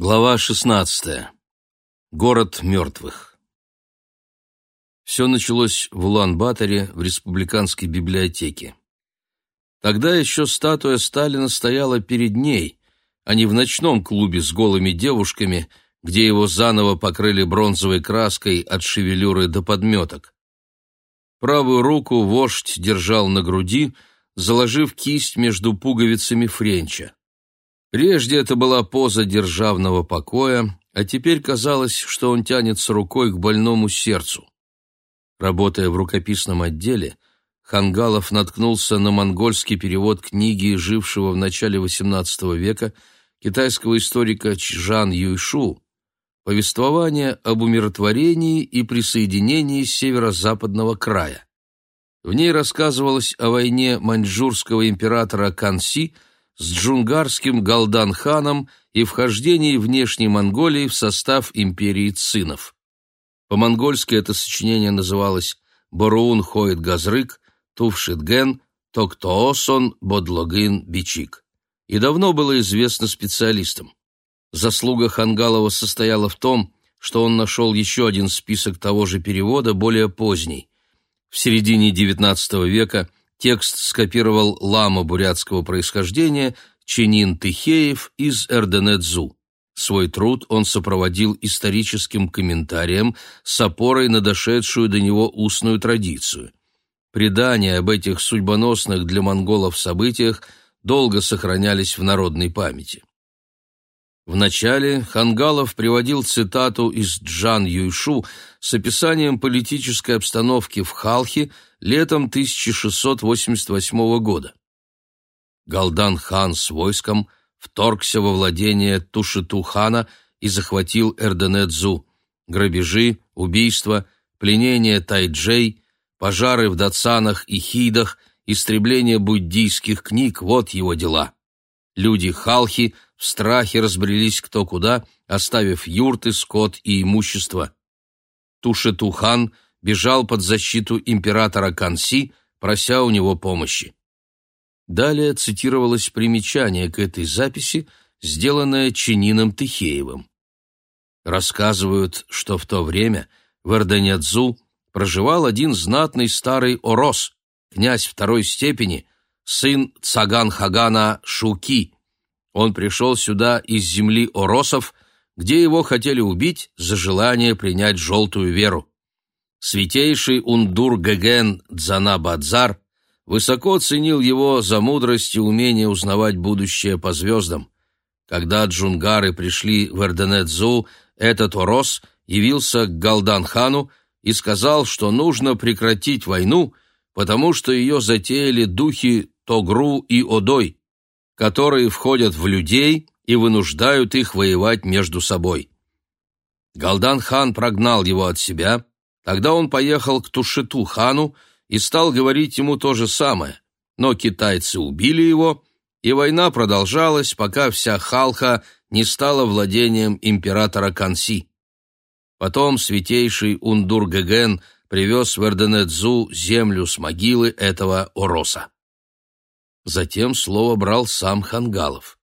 Глава 16. Город мертвых. Все началось в Улан-Баторе в республиканской библиотеке. Тогда еще статуя Сталина стояла перед ней, а не в ночном клубе с голыми девушками, где его заново покрыли бронзовой краской от шевелюры до подметок. Правую руку вождь держал на груди, заложив кисть между пуговицами френча. Прежде это была поза державного покоя, а теперь казалось, что он тянется рукой к больному сердцу. Работая в рукописном отделе, Хангалов наткнулся на монгольский перевод книги, жившего в начале XVIII века, китайского историка Чжан Юйшу, повествование об умиротворении и присоединении северо-западного края. В ней рассказывалось о войне маньчжурского императора Канси – с джунгарским Галдан-ханом и вхождении внешней Монголии в состав империи цинов. По-монгольски это сочинение называлось «Боруун хоет газрык, Тувшитген, Токтоосон, Бодлогин, Бичик» и давно было известно специалистам. Заслуга Хангалова состояла в том, что он нашел еще один список того же перевода, более поздний. В середине XIX века Текст скопировал лама бурятского происхождения Ченин Тыхеев из Эрденедзу. Свой труд он сопроводил историческим комментарием с опорой на дошедшую до него устную традицию. Предания об этих судьбоносных для монголов событиях долго сохранялись в народной памяти. Вначале Хангалов приводил цитату из Джан Юйшу с описанием политической обстановки в Халхе летом 1688 года. Галдан хан с войском вторгся во владение Тушиту-хана и захватил Эрденедзу. Грабежи, убийства, пленение тайджей, пожары в Датсанах и Хидах, истребление буддийских книг — вот его дела. Люди Халхи — в страхе разбрелись кто куда, оставив юрты, скот и имущество. Тушетухан бежал под защиту императора Канси, прося у него помощи. Далее цитировалось примечание к этой записи, сделанное Ченином Тыхеевым. Рассказывают, что в то время в Эрденядзу проживал один знатный старый Орос, князь второй степени, сын Цаган-Хагана Шуки, он пришел сюда из земли Оросов, где его хотели убить за желание принять желтую веру. Святейший Ундур Геген Дзана-Бадзар высоко ценил его за мудрость и умение узнавать будущее по звездам. Когда джунгары пришли в Эрденедзу, этот Орос явился к Галдан-хану и сказал, что нужно прекратить войну, потому что ее затеяли духи Тогру и Одой которые входят в людей и вынуждают их воевать между собой. Галдан-хан прогнал его от себя, тогда он поехал к Тушету-хану и стал говорить ему то же самое, но китайцы убили его, и война продолжалась, пока вся Халха не стала владением императора Канси. Потом святейший Ундур-Геген привез в Эрденедзу землю с могилы этого Ороса. Затем слово брал сам Хангалов.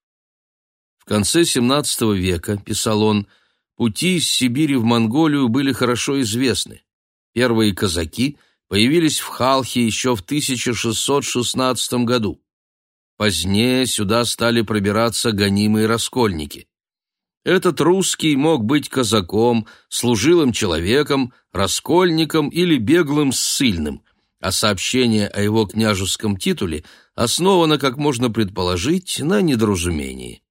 В конце XVII века, писал он, пути из Сибири в Монголию были хорошо известны. Первые казаки появились в Халхе еще в 1616 году. Позднее сюда стали пробираться гонимые раскольники. Этот русский мог быть казаком, служилым человеком, раскольником или беглым ссыльным, а сообщение о его княжеском титуле основано, как можно предположить, на недоразумении.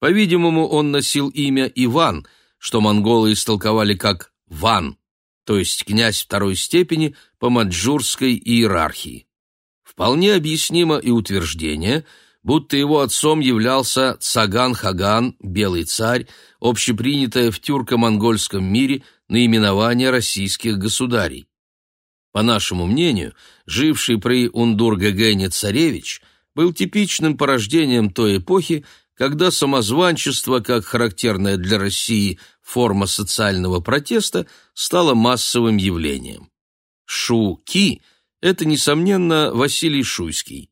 По-видимому, он носил имя Иван, что монголы истолковали как «Ван», то есть князь второй степени по маджурской иерархии. Вполне объяснимо и утверждение, будто его отцом являлся Цаган-Хаган, белый царь, общепринятое в тюрко-монгольском мире наименование российских государей. По нашему мнению, живший при Ундургагене царевич был типичным порождением той эпохи, когда самозванчество, как характерная для России форма социального протеста, стало массовым явлением. Шу-Ки – это, несомненно, Василий Шуйский.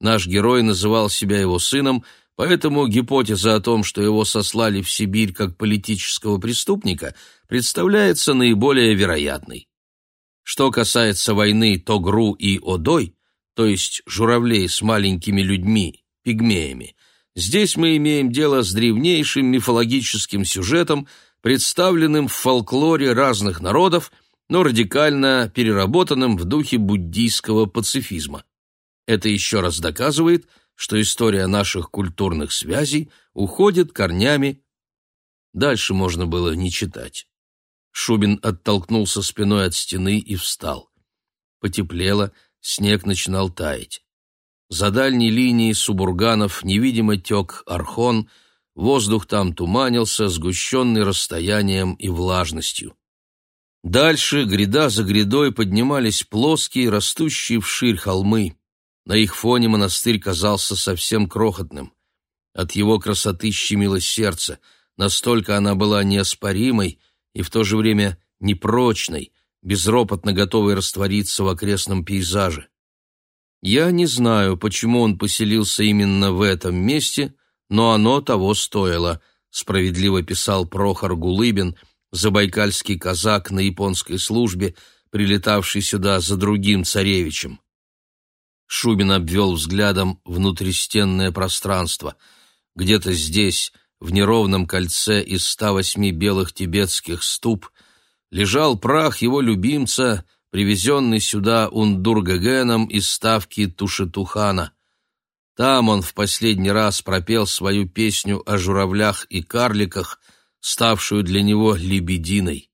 Наш герой называл себя его сыном, поэтому гипотеза о том, что его сослали в Сибирь как политического преступника, представляется наиболее вероятной. Что касается войны Тогру и Одой, то есть журавлей с маленькими людьми, пигмеями, здесь мы имеем дело с древнейшим мифологическим сюжетом, представленным в фолклоре разных народов, но радикально переработанным в духе буддийского пацифизма. Это еще раз доказывает, что история наших культурных связей уходит корнями. Дальше можно было не читать. Шубин оттолкнулся спиной от стены и встал. Потеплело, снег начинал таять. За дальней линией субурганов невидимо тек архон, воздух там туманился, сгущенный расстоянием и влажностью. Дальше, гряда за грядой, поднимались плоские, растущие вширь холмы. На их фоне монастырь казался совсем крохотным. От его красоты щемило сердце, настолько она была неоспоримой и в то же время непрочной, безропотно готовой раствориться в окрестном пейзаже. Я не знаю, почему он поселился именно в этом месте, но оно того стоило, справедливо писал Прохор Гулыбин, забайкальский казак на японской службе, прилетавший сюда за другим царевичем. Шубин обвел взглядом внутристенное пространство. Где-то здесь, в неровном кольце из 108 белых тибетских ступ, лежал прах его любимца, привезенный сюда Ундургагеном из ставки Тушетухана. Там он в последний раз пропел свою песню о журавлях и карликах, ставшую для него лебединой.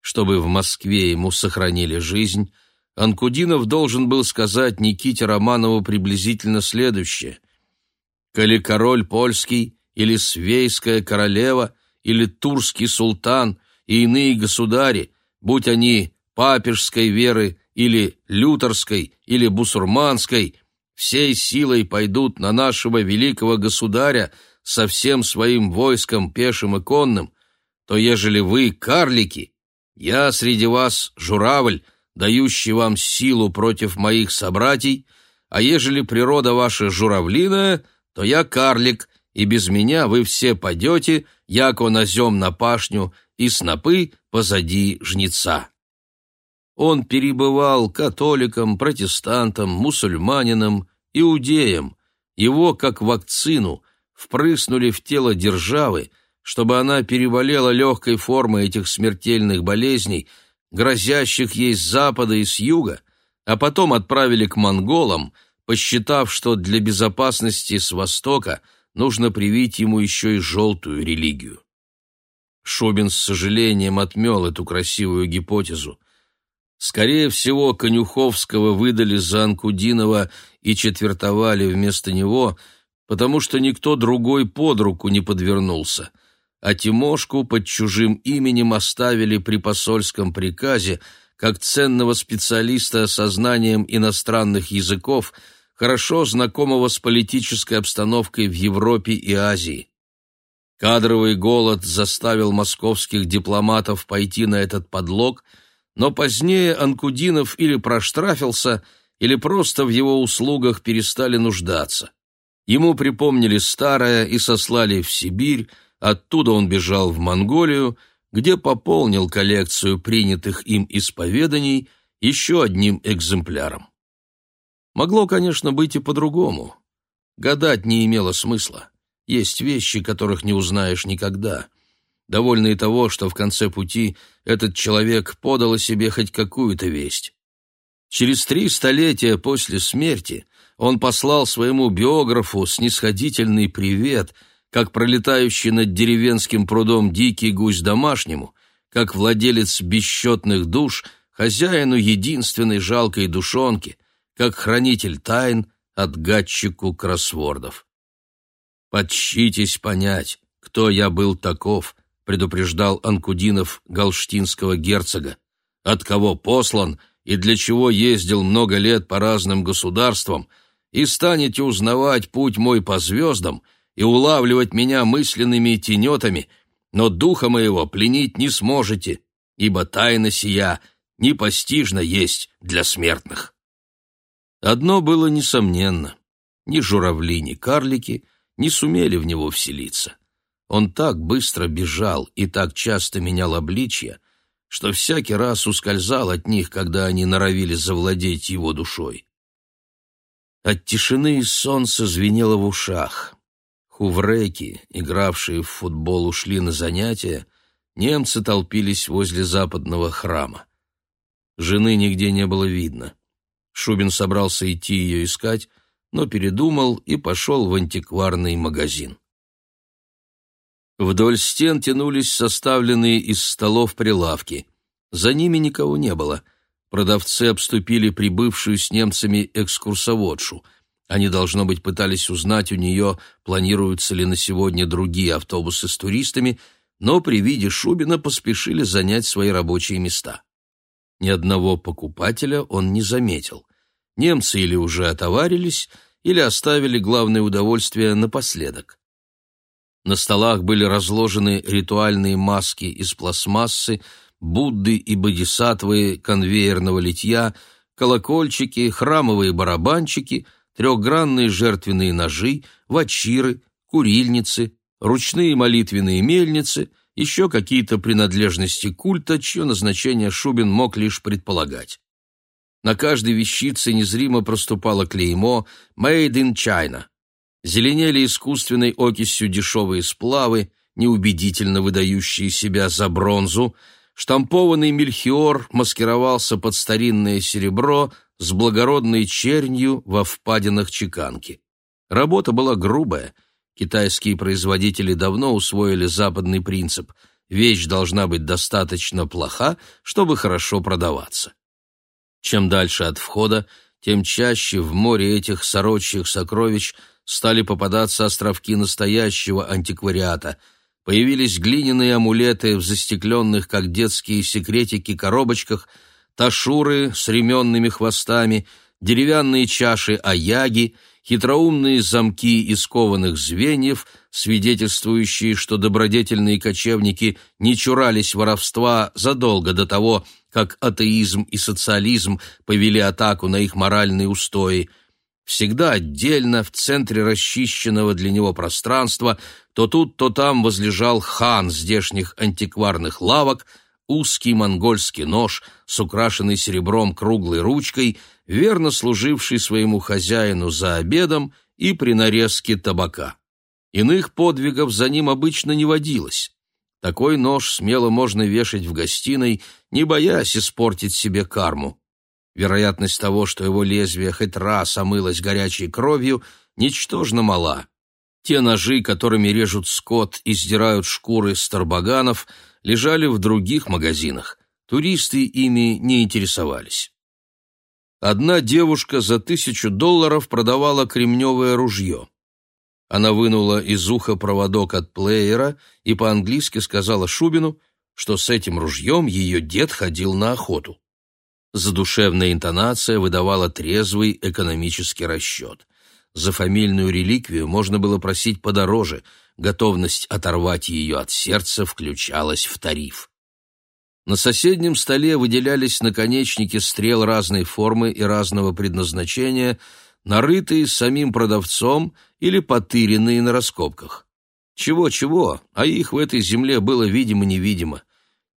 Чтобы в Москве ему сохранили жизнь, Анкудинов должен был сказать Никите Романову приблизительно следующее. «Коли король польский или свейская королева или турский султан и иные государи, будь они папежской веры или лютерской или бусурманской, всей силой пойдут на нашего великого государя со всем своим войском пешим и конным, то ежели вы карлики, я среди вас журавль, дающий вам силу против моих собратьей, а ежели природа ваша журавлиная, то я карлик, и без меня вы все падете, яко назем на пашню, и снопы позади жнеца». Он перебывал католиком, протестантом, мусульманином, иудеем. Его, как вакцину, впрыснули в тело державы, чтобы она переболела легкой формой этих смертельных болезней – грозящих ей с запада и с юга, а потом отправили к монголам, посчитав, что для безопасности с востока нужно привить ему еще и желтую религию. Шубин с сожалением отмел эту красивую гипотезу. Скорее всего, Конюховского выдали за Анкудинова и четвертовали вместо него, потому что никто другой под руку не подвернулся — а Тимошку под чужим именем оставили при посольском приказе как ценного специалиста со знанием иностранных языков, хорошо знакомого с политической обстановкой в Европе и Азии. Кадровый голод заставил московских дипломатов пойти на этот подлог, но позднее Анкудинов или проштрафился, или просто в его услугах перестали нуждаться. Ему припомнили старое и сослали в Сибирь, Оттуда он бежал в Монголию, где пополнил коллекцию принятых им исповеданий еще одним экземпляром. Могло, конечно, быть и по-другому. Гадать не имело смысла. Есть вещи, которых не узнаешь никогда. Довольно и того, что в конце пути этот человек подал о себе хоть какую-то весть. Через три столетия после смерти он послал своему биографу снисходительный привет — как пролетающий над деревенским прудом дикий гусь домашнему, как владелец бесчетных душ, хозяину единственной жалкой душонки, как хранитель тайн, отгадчику кроссвордов. «Подщитесь понять, кто я был таков», — предупреждал Анкудинов галштинского герцога, «от кого послан и для чего ездил много лет по разным государствам, и станете узнавать путь мой по звездам — и улавливать меня мысленными тенетами, но духа моего пленить не сможете, ибо тайна сия непостижна есть для смертных. Одно было несомненно. Ни журавли, ни карлики не сумели в него вселиться. Он так быстро бежал и так часто менял обличье, что всякий раз ускользал от них, когда они норовили завладеть его душой. От тишины и солнца звенело в ушах. Хувреки, игравшие в футбол, ушли на занятия, немцы толпились возле западного храма. Жены нигде не было видно. Шубин собрался идти ее искать, но передумал и пошел в антикварный магазин. Вдоль стен тянулись составленные из столов прилавки. За ними никого не было. Продавцы обступили прибывшую с немцами экскурсоводшу. Они, должно быть, пытались узнать у нее, планируются ли на сегодня другие автобусы с туристами, но при виде Шубина поспешили занять свои рабочие места. Ни одного покупателя он не заметил. Немцы или уже отоварились, или оставили главное удовольствие напоследок. На столах были разложены ритуальные маски из пластмассы, Будды и бодисаттвы конвейерного литья, колокольчики, храмовые барабанчики, трехгранные жертвенные ножи, вачиры, курильницы, ручные молитвенные мельницы, еще какие-то принадлежности культа, чье назначение Шубин мог лишь предполагать. На каждой вещице незримо проступало клеймо «Made in China», зеленели искусственной окисью дешевые сплавы, неубедительно выдающие себя за бронзу, штампованный мельхиор маскировался под старинное серебро с благородной чернью во впадинах чеканки. Работа была грубая. Китайские производители давно усвоили западный принцип – вещь должна быть достаточно плоха, чтобы хорошо продаваться. Чем дальше от входа, тем чаще в море этих сорочьих сокровищ – стали попадаться островки настоящего антиквариата. Появились глиняные амулеты в застекленных, как детские секретики, коробочках, ташуры с ременными хвостами, деревянные чаши аяги, хитроумные замки из кованых звеньев, свидетельствующие, что добродетельные кочевники не чурались воровства задолго до того, как атеизм и социализм повели атаку на их моральные устои – всегда отдельно, в центре расчищенного для него пространства, то тут, то там возлежал хан здешних антикварных лавок, узкий монгольский нож с украшенной серебром круглой ручкой, верно служивший своему хозяину за обедом и при нарезке табака. Иных подвигов за ним обычно не водилось. Такой нож смело можно вешать в гостиной, не боясь испортить себе карму. Вероятность того, что его лезвие хоть раз омылось горячей кровью, ничтожно мала. Те ножи, которыми режут скот и сдирают шкуры с лежали в других магазинах. Туристы ими не интересовались. Одна девушка за тысячу долларов продавала кремневое ружье. Она вынула из уха проводок от плеера и по-английски сказала Шубину, что с этим ружьем ее дед ходил на охоту. Задушевная интонация выдавала трезвый экономический расчет. За фамильную реликвию можно было просить подороже, готовность оторвать ее от сердца включалась в тариф. На соседнем столе выделялись наконечники стрел разной формы и разного предназначения, нарытые самим продавцом или потыренные на раскопках. Чего-чего, а их в этой земле было видимо-невидимо.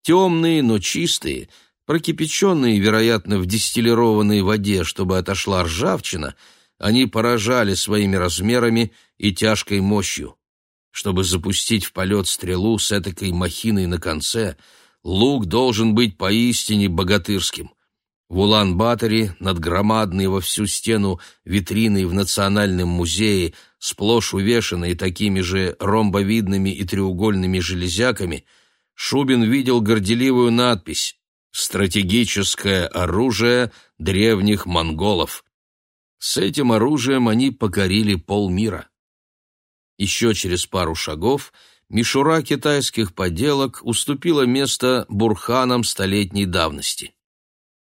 Темные, но чистые — Прокипяченные, вероятно, в дистиллированной воде, чтобы отошла ржавчина, они поражали своими размерами и тяжкой мощью. Чтобы запустить в полет стрелу с этакой махиной на конце, лук должен быть поистине богатырским. В Улан-Баторе над громадной во всю стену витриной в Национальном музее, сплошь увешанной такими же ромбовидными и треугольными железяками, Шубин видел горделивую надпись стратегическое оружие древних монголов. С этим оружием они покорили полмира. Еще через пару шагов мишура китайских поделок уступила место бурханам столетней давности.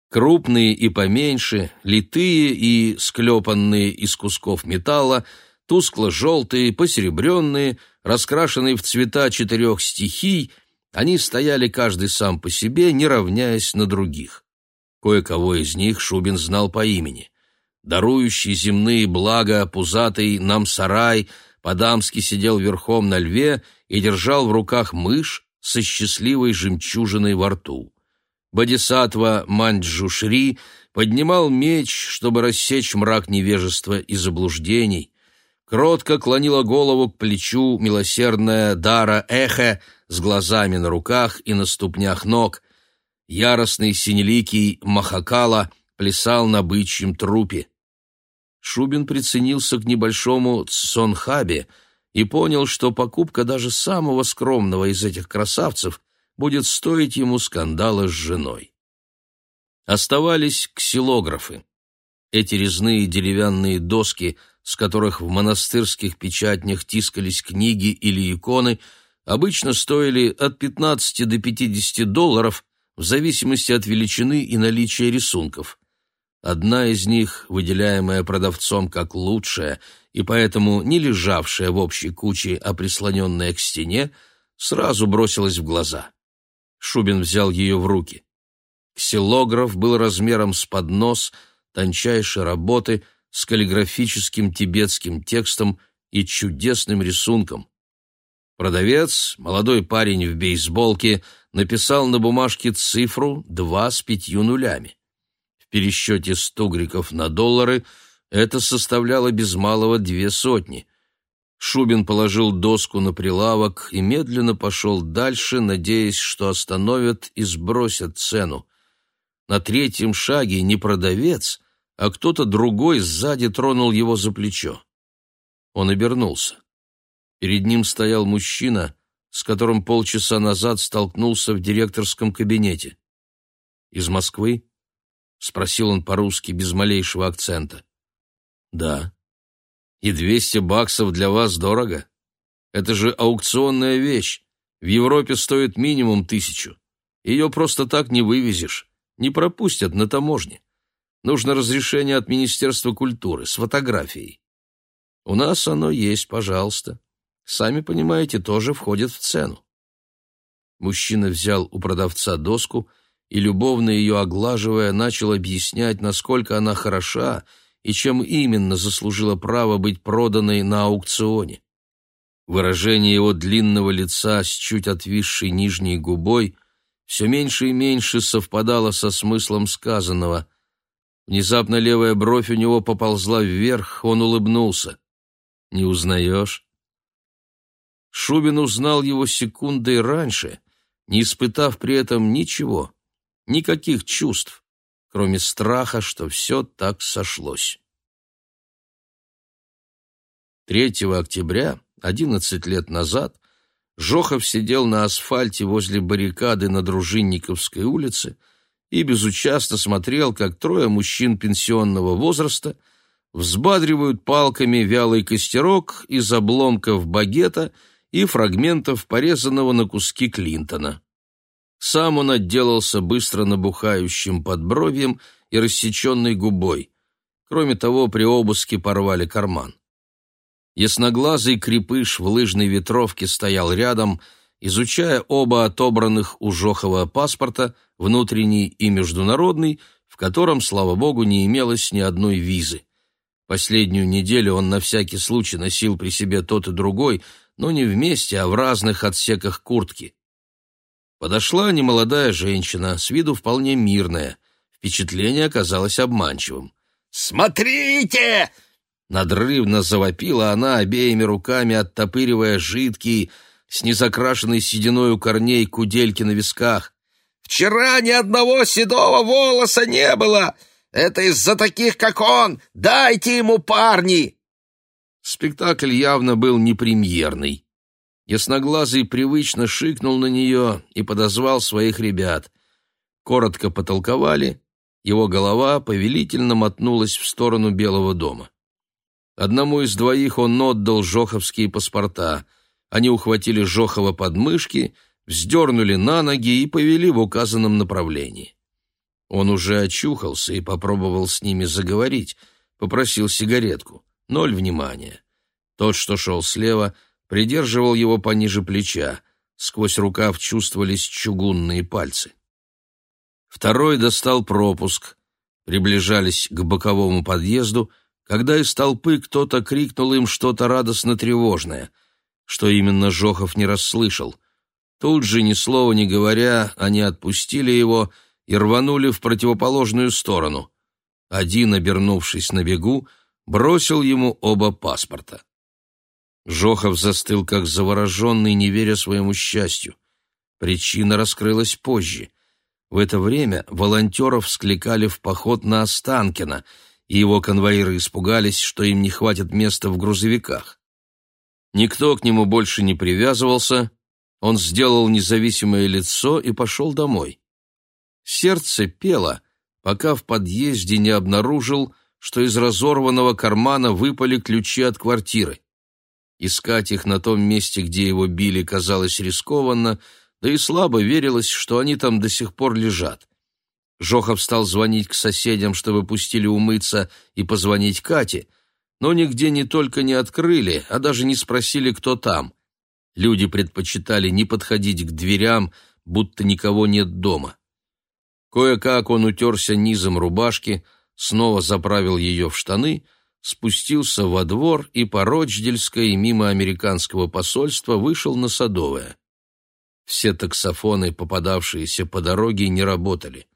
Крупные и поменьше, литые и склепанные из кусков металла, тускло-желтые, посеребренные, раскрашенные в цвета четырех стихий — они стояли каждый сам по себе, не равняясь на других. Кое-кого из них Шубин знал по имени. Дарующий земные блага пузатый нам сарай, Подамский сидел верхом на льве и держал в руках мышь со счастливой жемчужиной во рту. Бодисатва Манджушри поднимал меч, чтобы рассечь мрак невежества и заблуждений. Кротко клонила голову к плечу милосердная Дара Эхе с глазами на руках и на ступнях ног. Яростный синеликий Махакала плясал на бычьем трупе. Шубин приценился к небольшому Цонхабе и понял, что покупка даже самого скромного из этих красавцев будет стоить ему скандала с женой. Оставались ксилографы. Эти резные деревянные доски, с которых в монастырских печатнях тискались книги или иконы, обычно стоили от 15 до 50 долларов в зависимости от величины и наличия рисунков. Одна из них, выделяемая продавцом как лучшая и поэтому не лежавшая в общей куче, а прислоненная к стене, сразу бросилась в глаза. Шубин взял ее в руки. Ксилограф был размером с поднос, тончайшей работы, с каллиграфическим тибетским текстом и чудесным рисунком. Продавец, молодой парень в бейсболке, написал на бумажке цифру два с пятью нулями. Пересчете стугриков на доллары это составляло без малого две сотни. Шубин положил доску на прилавок и медленно пошел дальше, надеясь, что остановят и сбросят цену. На третьем шаге не продавец, а кто-то другой сзади тронул его за плечо. Он обернулся. Перед ним стоял мужчина, с которым полчаса назад столкнулся в директорском кабинете. «Из Москвы?» — спросил он по-русски без малейшего акцента. «Да». «И двести баксов для вас дорого? Это же аукционная вещь. В Европе стоит минимум тысячу. Ее просто так не вывезешь, не пропустят на таможне. Нужно разрешение от Министерства культуры с фотографией. У нас оно есть, пожалуйста. Сами понимаете, тоже входит в цену». Мужчина взял у продавца доску и, любовно ее оглаживая, начал объяснять, насколько она хороша и чем именно заслужила право быть проданной на аукционе. Выражение его длинного лица с чуть отвисшей нижней губой все меньше и меньше совпадало со смыслом сказанного. Внезапно левая бровь у него поползла вверх, он улыбнулся. «Не узнаешь?» Шубин узнал его секундой раньше, не испытав при этом ничего, никаких чувств кроме страха, что все так сошлось. 3 октября, 11 лет назад, Жохов сидел на асфальте возле баррикады на Дружинниковской улице и безучастно смотрел, как трое мужчин пенсионного возраста взбадривают палками вялый костерок из обломков багета и фрагментов порезанного на куски Клинтона. Сам он отделался быстро набухающим подбровьем и рассеченной губой. Кроме того, при обыске порвали карман. Ясноглазый крепыш в лыжной ветровке стоял рядом, изучая оба отобранных у Жохова паспорта, внутренний и международный, в котором, слава богу, не имелось ни одной визы. Последнюю неделю он на всякий случай носил при себе тот и другой, но не вместе, а в разных отсеках куртки. Подошла немолодая женщина, с виду вполне мирная. Впечатление оказалось обманчивым. «Смотрите!» Надрывно завопила она обеими руками, оттопыривая жидкий, с незакрашенной сединой у корней кудельки на висках. «Вчера ни одного седого волоса не было! Это из-за таких, как он! Дайте ему парни!» Спектакль явно был непремьерный. Ясноглазый привычно шикнул на нее и подозвал своих ребят. Коротко потолковали, его голова повелительно мотнулась в сторону Белого дома. Одному из двоих он отдал жоховские паспорта. Они ухватили Жохова под мышки, вздернули на ноги и повели в указанном направлении. Он уже очухался и попробовал с ними заговорить, попросил сигаретку. Ноль внимания. Тот, что шел слева, — придерживал его пониже плеча. Сквозь рукав чувствовались чугунные пальцы. Второй достал пропуск. Приближались к боковому подъезду, когда из толпы кто-то крикнул им что-то радостно-тревожное. Что именно Жохов не расслышал. Тут же, ни слова не говоря, они отпустили его и рванули в противоположную сторону. Один, обернувшись на бегу, бросил ему оба паспорта. Жохов застыл как завороженный, не веря своему счастью. Причина раскрылась позже. В это время волонтеров скликали в поход на Останкино, и его конвоиры испугались, что им не хватит места в грузовиках. Никто к нему больше не привязывался, он сделал независимое лицо и пошел домой. Сердце пело, пока в подъезде не обнаружил, что из разорванного кармана выпали ключи от квартиры. Искать их на том месте, где его били, казалось рискованно, да и слабо верилось, что они там до сих пор лежат. Жохов стал звонить к соседям, чтобы пустили умыться, и позвонить Кате, но нигде не только не открыли, а даже не спросили, кто там. Люди предпочитали не подходить к дверям, будто никого нет дома. Кое-как он утерся низом рубашки, снова заправил ее в штаны — спустился во двор и по Рочдельской мимо американского посольства вышел на Садовое. Все таксофоны, попадавшиеся по дороге, не работали.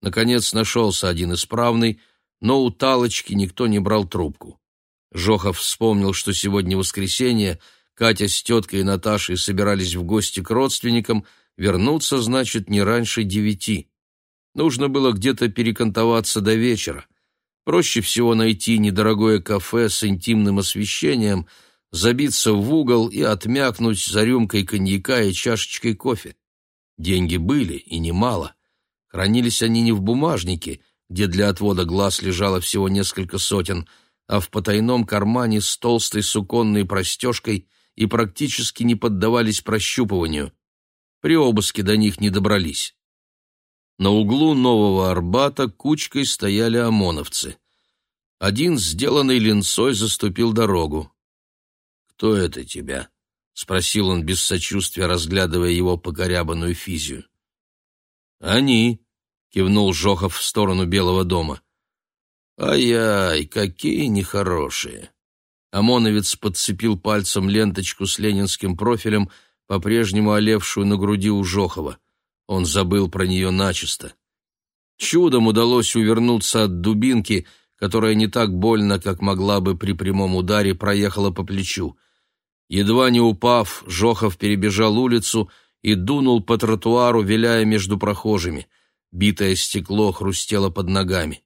Наконец нашелся один исправный, но у Талочки никто не брал трубку. Жохов вспомнил, что сегодня воскресенье, Катя с теткой и Наташей собирались в гости к родственникам, вернуться, значит, не раньше девяти. Нужно было где-то перекантоваться до вечера. Проще всего найти недорогое кафе с интимным освещением, забиться в угол и отмякнуть за рюмкой коньяка и чашечкой кофе. Деньги были, и немало. Хранились они не в бумажнике, где для отвода глаз лежало всего несколько сотен, а в потайном кармане с толстой суконной простежкой и практически не поддавались прощупыванию. При обыске до них не добрались. На углу Нового Арбата кучкой стояли ОМОНовцы. Один, сделанный линцой, заступил дорогу. «Кто это тебя?» — спросил он без сочувствия, разглядывая его покорябанную физию. «Они», — кивнул Жохов в сторону Белого дома. «Ай-яй, какие нехорошие!» ОМОНовец подцепил пальцем ленточку с ленинским профилем, по-прежнему олевшую на груди у Жохова. Он забыл про нее начисто. Чудом удалось увернуться от дубинки, которая не так больно, как могла бы при прямом ударе, проехала по плечу. Едва не упав, Жохов перебежал улицу и дунул по тротуару, виляя между прохожими. Битое стекло хрустело под ногами.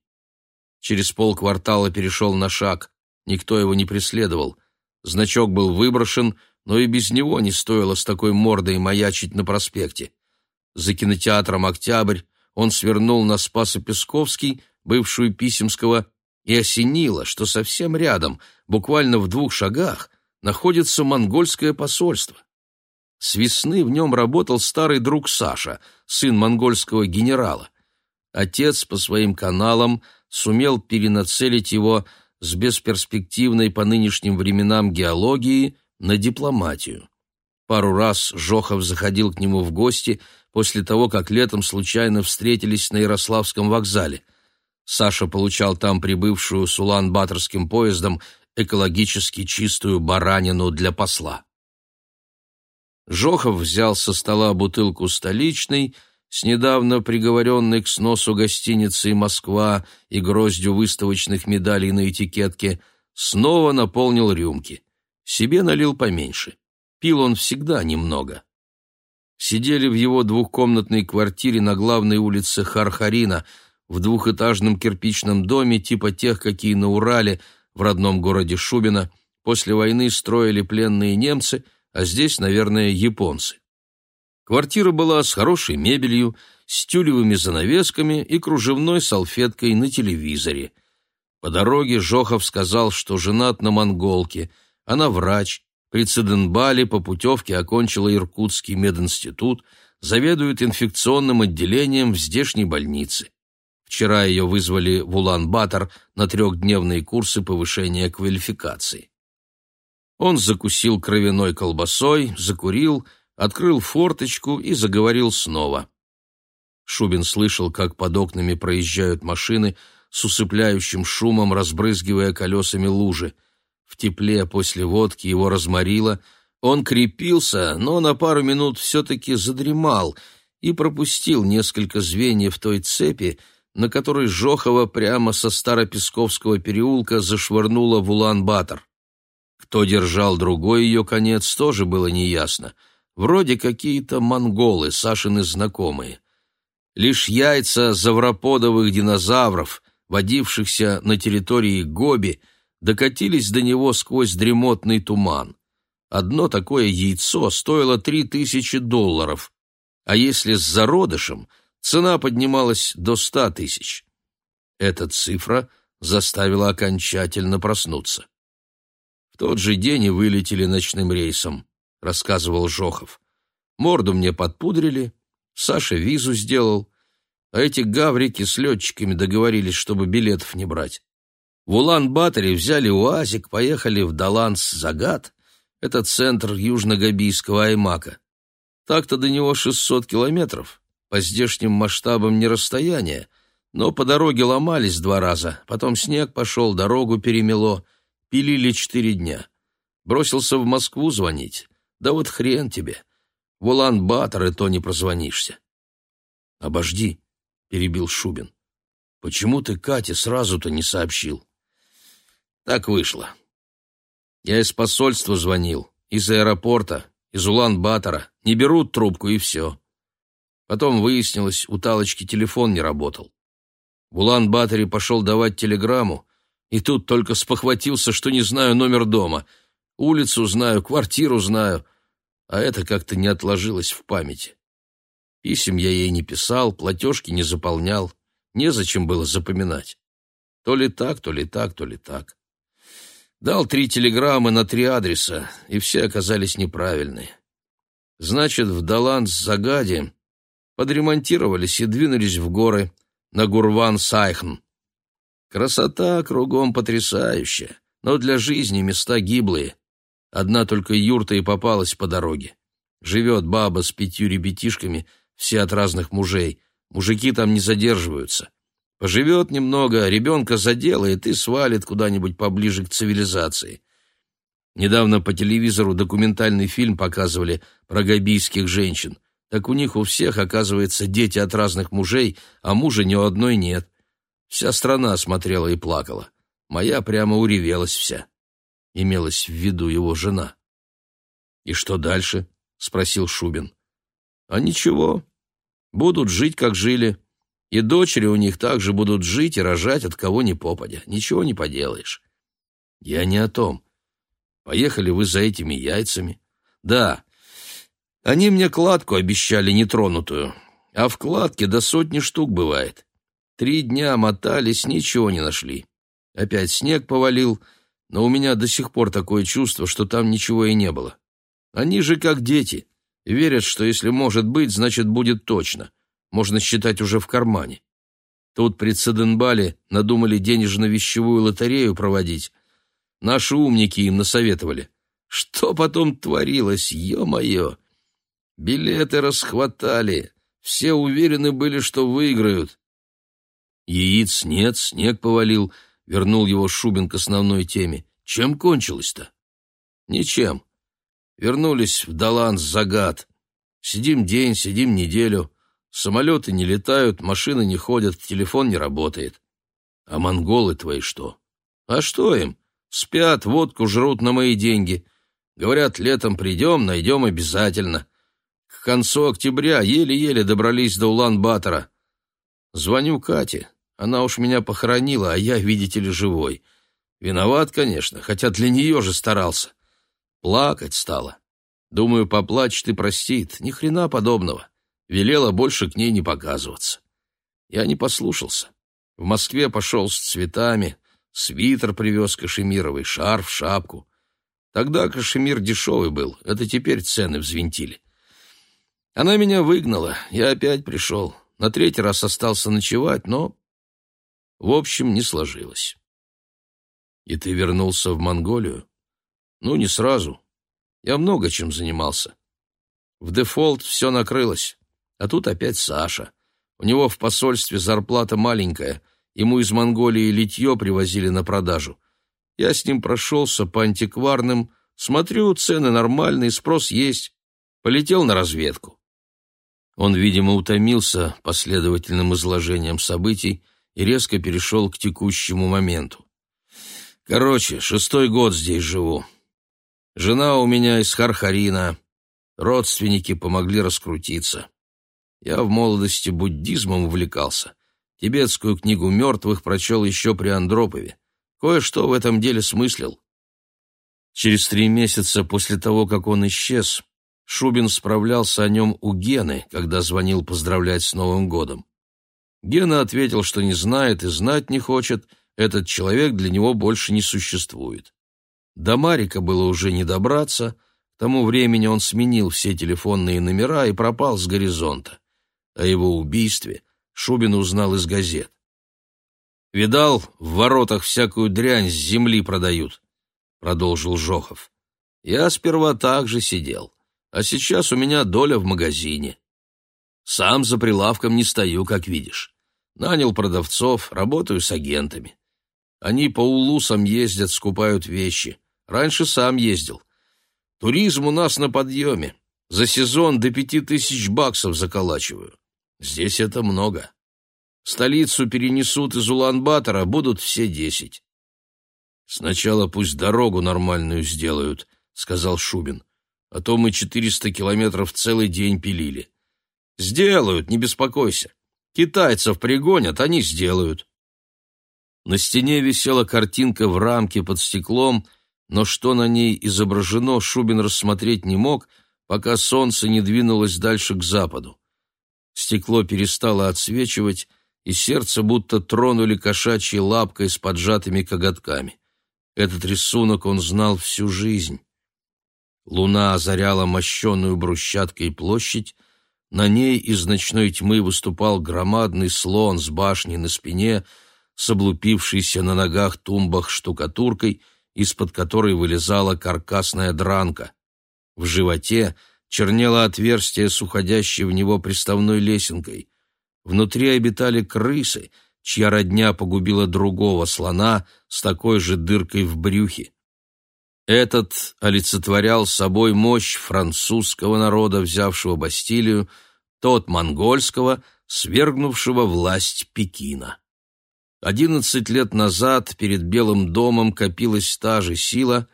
Через полквартала перешел на шаг. Никто его не преследовал. Значок был выброшен, но и без него не стоило с такой мордой маячить на проспекте. За кинотеатром «Октябрь» он свернул на Спасо-Песковский, бывшую Писемского, и осенило, что совсем рядом, буквально в двух шагах, находится монгольское посольство. С весны в нем работал старый друг Саша, сын монгольского генерала. Отец по своим каналам сумел перенацелить его с бесперспективной по нынешним временам геологии на дипломатию. Пару раз Жохов заходил к нему в гости после того, как летом случайно встретились на Ярославском вокзале. Саша получал там прибывшую с Улан-Баторским поездом экологически чистую баранину для посла. Жохов взял со стола бутылку столичной, с недавно приговоренной к сносу гостиницы «Москва» и гроздью выставочных медалей на этикетке, снова наполнил рюмки. Себе налил поменьше. Пил он всегда немного. Сидели в его двухкомнатной квартире на главной улице Хархарина, в двухэтажном кирпичном доме типа тех, какие на Урале, в родном городе Шубино, после войны строили пленные немцы, а здесь, наверное, японцы. Квартира была с хорошей мебелью, с тюлевыми занавесками и кружевной салфеткой на телевизоре. По дороге Жохов сказал, что женат на монголке, она врач, при Циденбале по путевке окончила Иркутский мединститут, заведует инфекционным отделением в здешней больнице. Вчера ее вызвали в Улан-Батор на трехдневные курсы повышения квалификации. Он закусил кровяной колбасой, закурил, открыл форточку и заговорил снова. Шубин слышал, как под окнами проезжают машины, с усыпляющим шумом разбрызгивая колесами лужи. В тепле после водки его разморило, он крепился, но на пару минут все-таки задремал и пропустил несколько звеньев той цепи, на которой Жохова прямо со Старопесковского переулка зашвырнула в Улан-Батор. Кто держал другой ее конец, тоже было неясно. Вроде какие-то монголы, Сашины знакомые. Лишь яйца завроподовых динозавров, водившихся на территории Гоби, докатились до него сквозь дремотный туман. Одно такое яйцо стоило три тысячи долларов, а если с зародышем, цена поднималась до ста тысяч. Эта цифра заставила окончательно проснуться. В тот же день и вылетели ночным рейсом, рассказывал Жохов. Морду мне подпудрили, Саша визу сделал, а эти гаврики с летчиками договорились, чтобы билетов не брать. В Улан-Баторе взяли УАЗик, поехали в Даланс-Загат, это центр южно-габийского Аймака. Так-то до него 600 километров, по здешним масштабам не расстояние, но по дороге ломались два раза, потом снег пошел, дорогу перемело, пилили четыре дня. Бросился в Москву звонить, да вот хрен тебе. В Улан-Батор и то не прозвонишься. «Обожди», — перебил Шубин. «Почему ты Кате сразу-то не сообщил?» «Так вышло. Я из посольства звонил, из аэропорта, из Улан-Батора. Не берут трубку, и все. Потом выяснилось, у Талочки телефон не работал. В Улан-Баторе пошел давать телеграмму, и тут только спохватился, что не знаю номер дома. Улицу знаю, квартиру знаю — а это как-то не отложилось в памяти. Писем я ей не писал, платежки не заполнял, незачем было запоминать. То ли так, то ли так, то ли так. Дал три телеграммы на три адреса, и все оказались неправильные. Значит, в Даланзадгаде подремонтировались и двинулись в горы на Гурван-Сайхан. Красота кругом потрясающая, но для жизни места гиблые. Одна только юрта и попалась по дороге. Живет баба с пятью ребятишками, все от разных мужей. Мужики там не задерживаются. Поживет немного, ребенка заделает и свалит куда-нибудь поближе к цивилизации. Недавно по телевизору документальный фильм показывали про габийских женщин. Так у них у всех, оказывается, дети от разных мужей, а мужа ни у одной нет. Вся страна смотрела и плакала. Моя прямо уревелась вся имелась в виду его жена. «И что дальше?» — спросил Шубин. «А ничего. Будут жить, как жили. И дочери у них также будут жить и рожать от кого ни попадя. Ничего не поделаешь». «Я не о том. Поехали вы за этими яйцами?» «Да. Они мне кладку обещали нетронутую, а в кладке до сотни штук бывает. Три дня мотались, ничего не нашли. Опять снег повалил — но у меня до сих пор такое чувство, что там ничего и не было. Они же как дети, верят, что если может быть, значит будет точно. Можно считать уже в кармане. Тут при Цеденбале надумали денежно-вещевую лотерею проводить. Наши умники им насоветовали. Что потом творилось, ё-моё! Билеты расхватали, все уверены были, что выиграют. Яиц нет, снег повалил — вернул его Шубин к основной теме. Чем кончилось-то? Ничем. Вернулись в Даланс-Загад. Сидим день, сидим неделю. Самолеты не летают, машины не ходят, телефон не работает. А монголы твои что? А что им? Спят, водку жрут на мои деньги. Говорят, летом придем, найдем обязательно. К концу октября еле-еле добрались до Улан-Батора. Звоню Кате. Она уж меня похоронила, а я, видите ли, живой. Виноват, конечно, хотя для нее же старался. Плакать стала. Думаю, поплачет и простит. Ни хрена подобного. Велела больше к ней не показываться. Я не послушался. В Москве пошел с цветами, свитер привез кашемировый, шарф, шапку. Тогда кашемир дешевый был, это теперь цены взвинтили. Она меня выгнала, я опять пришел. На третий раз остался ночевать, но в общем, не сложилось. И ты вернулся в Монголию? Ну, не сразу. Я много чем занимался. В дефолт все накрылось. А тут опять Саша. У него в посольстве зарплата маленькая, ему из Монголии литье привозили на продажу. Я с ним прошелся по антикварным, смотрю, цены нормальные, спрос есть. Полетел на разведку. Он, видимо, утомился последовательным изложением событий и резко перешел к текущему моменту. Короче, шестой год здесь живу. Жена у меня из Хархарина. Родственники помогли раскрутиться. Я в молодости буддизмом увлекался. Тибетскую книгу мертвых прочел еще при Андропове. Кое-что в этом деле смыслил. Через три месяца после того, как он исчез, Шубин справлялся о нем у Гены, когда звонил поздравлять с Новым годом. Гена ответил, что не знает и знать не хочет, этот человек для него больше не существует. До Марика было уже не добраться, к тому времени он сменил все телефонные номера и пропал с горизонта. О его убийстве Шубин узнал из газет. «Видал, в воротах всякую дрянь с земли продают», — продолжил Жохов. «Я сперва так же сидел, а сейчас у меня доля в магазине. Сам за прилавком не стою, как видишь. Нанял продавцов, работаю с агентами. Они по улусам ездят, скупают вещи. Раньше сам ездил. Туризм у нас на подъеме. За сезон до пяти тысяч баксов заколачиваю. Здесь это много. Столицу перенесут из Улан-Батора, будут все десять. Сначала пусть дорогу нормальную сделают, сказал Шубин. А то мы четыреста километров целый день пилили. Сделают, не беспокойся. Китайцев пригонят, они сделают. На стене висела картинка в рамке под стеклом, но что на ней изображено, Шубин рассмотреть не мог, пока солнце не двинулось дальше к западу. Стекло перестало отсвечивать, и сердце будто тронули кошачьей лапкой с поджатыми коготками. Этот рисунок он знал всю жизнь. Луна озаряла мощенную брусчаткой площадь, на ней из ночной тьмы выступал громадный слон с башней на спине, с облупившейся на ногах тумбах штукатуркой, из-под которой вылезала каркасная дранка. В животе чернело отверстие с уходящей в него приставной лесенкой. Внутри обитали крысы, чья родня погубила другого слона с такой же дыркой в брюхе. Этот олицетворял собой мощь французского народа, взявшего Бастилию, тот монгольского, свергнувшего власть Пекина. Одиннадцать лет назад перед Белым домом копилась та же сила,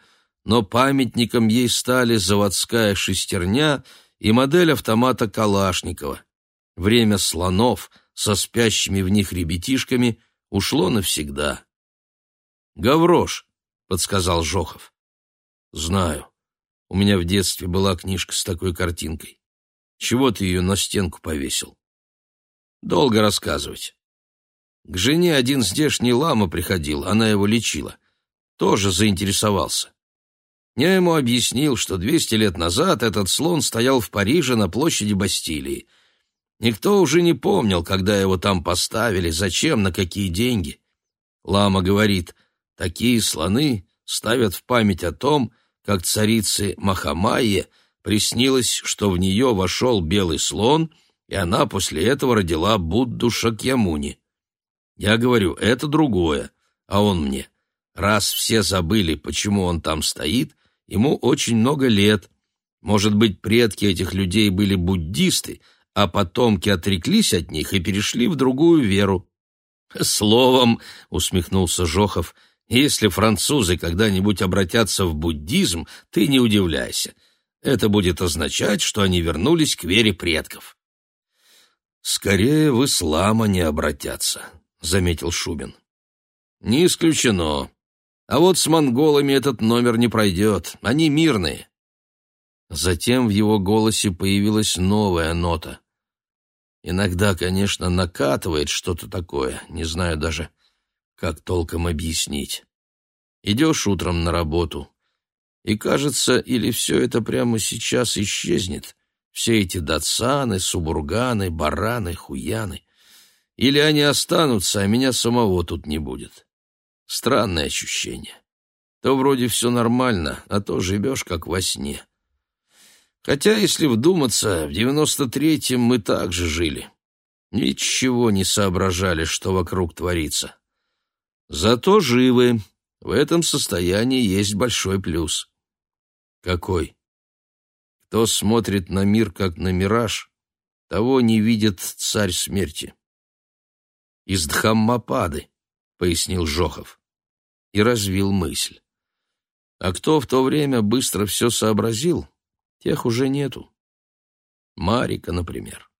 но памятником ей стали заводская шестерня и модель автомата Калашникова. Время слонов со спящими в них ребятишками ушло навсегда. «Гаврош», — подсказал Жохов. «Знаю. У меня в детстве была книжка с такой картинкой. Чего ты ее на стенку повесил?» «Долго рассказывать. К жене один здешний лама приходил, она его лечила. Тоже заинтересовался. Я ему объяснил, что 200 лет назад этот слон стоял в Париже на площади Бастилии. Никто уже не помнил, когда его там поставили, зачем, на какие деньги. Лама говорит, такие слоны ставят в память о том, как царице Махамайе приснилось, что в нее вошел белый слон, и она после этого родила Будду Шакьямуни. Я говорю, это другое, а он мне. Раз все забыли, почему он там стоит, ему очень много лет. Может быть, предки этих людей были буддисты, а потомки отреклись от них и перешли в другую веру. Словом, усмехнулся Жохов, если французы когда-нибудь обратятся в буддизм, ты не удивляйся. Это будет означать, что они вернулись к вере предков. Скорее в ислам они обратятся, заметил Шубин. Не исключено. А вот с монголами этот номер не пройдет. Они мирные. Затем в его голосе появилась новая нота. Иногда, конечно, накатывает что-то такое, не знаю даже, как толком объяснить. Идешь утром на работу, и кажется, или все это прямо сейчас исчезнет, все эти датсаны, субурганы, бараны, хуяны. Или они останутся, а меня самого тут не будет. Странное ощущение. То вроде все нормально, а то живешь как во сне. Хотя, если вдуматься, в девяносто третьем мы так же жили. Ничего не соображали, что вокруг творится. Зато живы. В этом состоянии есть большой плюс. Какой? Кто смотрит на мир как на мираж, того не видит царь смерти. Из Дхаммапады, пояснил Жохов и развил мысль. А кто в то время быстро все сообразил, тех уже нету. Марика, например.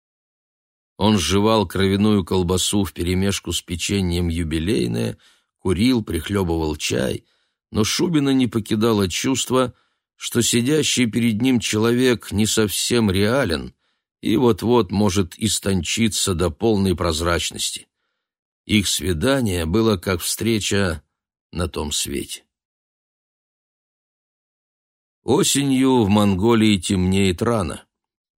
Он жевал кровяную колбасу вперемешку с печеньем юбилейное, курил, прихлебывал чай, но Шубина не покидало чувство, что сидящий перед ним человек не совсем реален и вот-вот может истончиться до полной прозрачности. Их свидание было как встреча на том свете. Осенью в Монголии темнеет рано.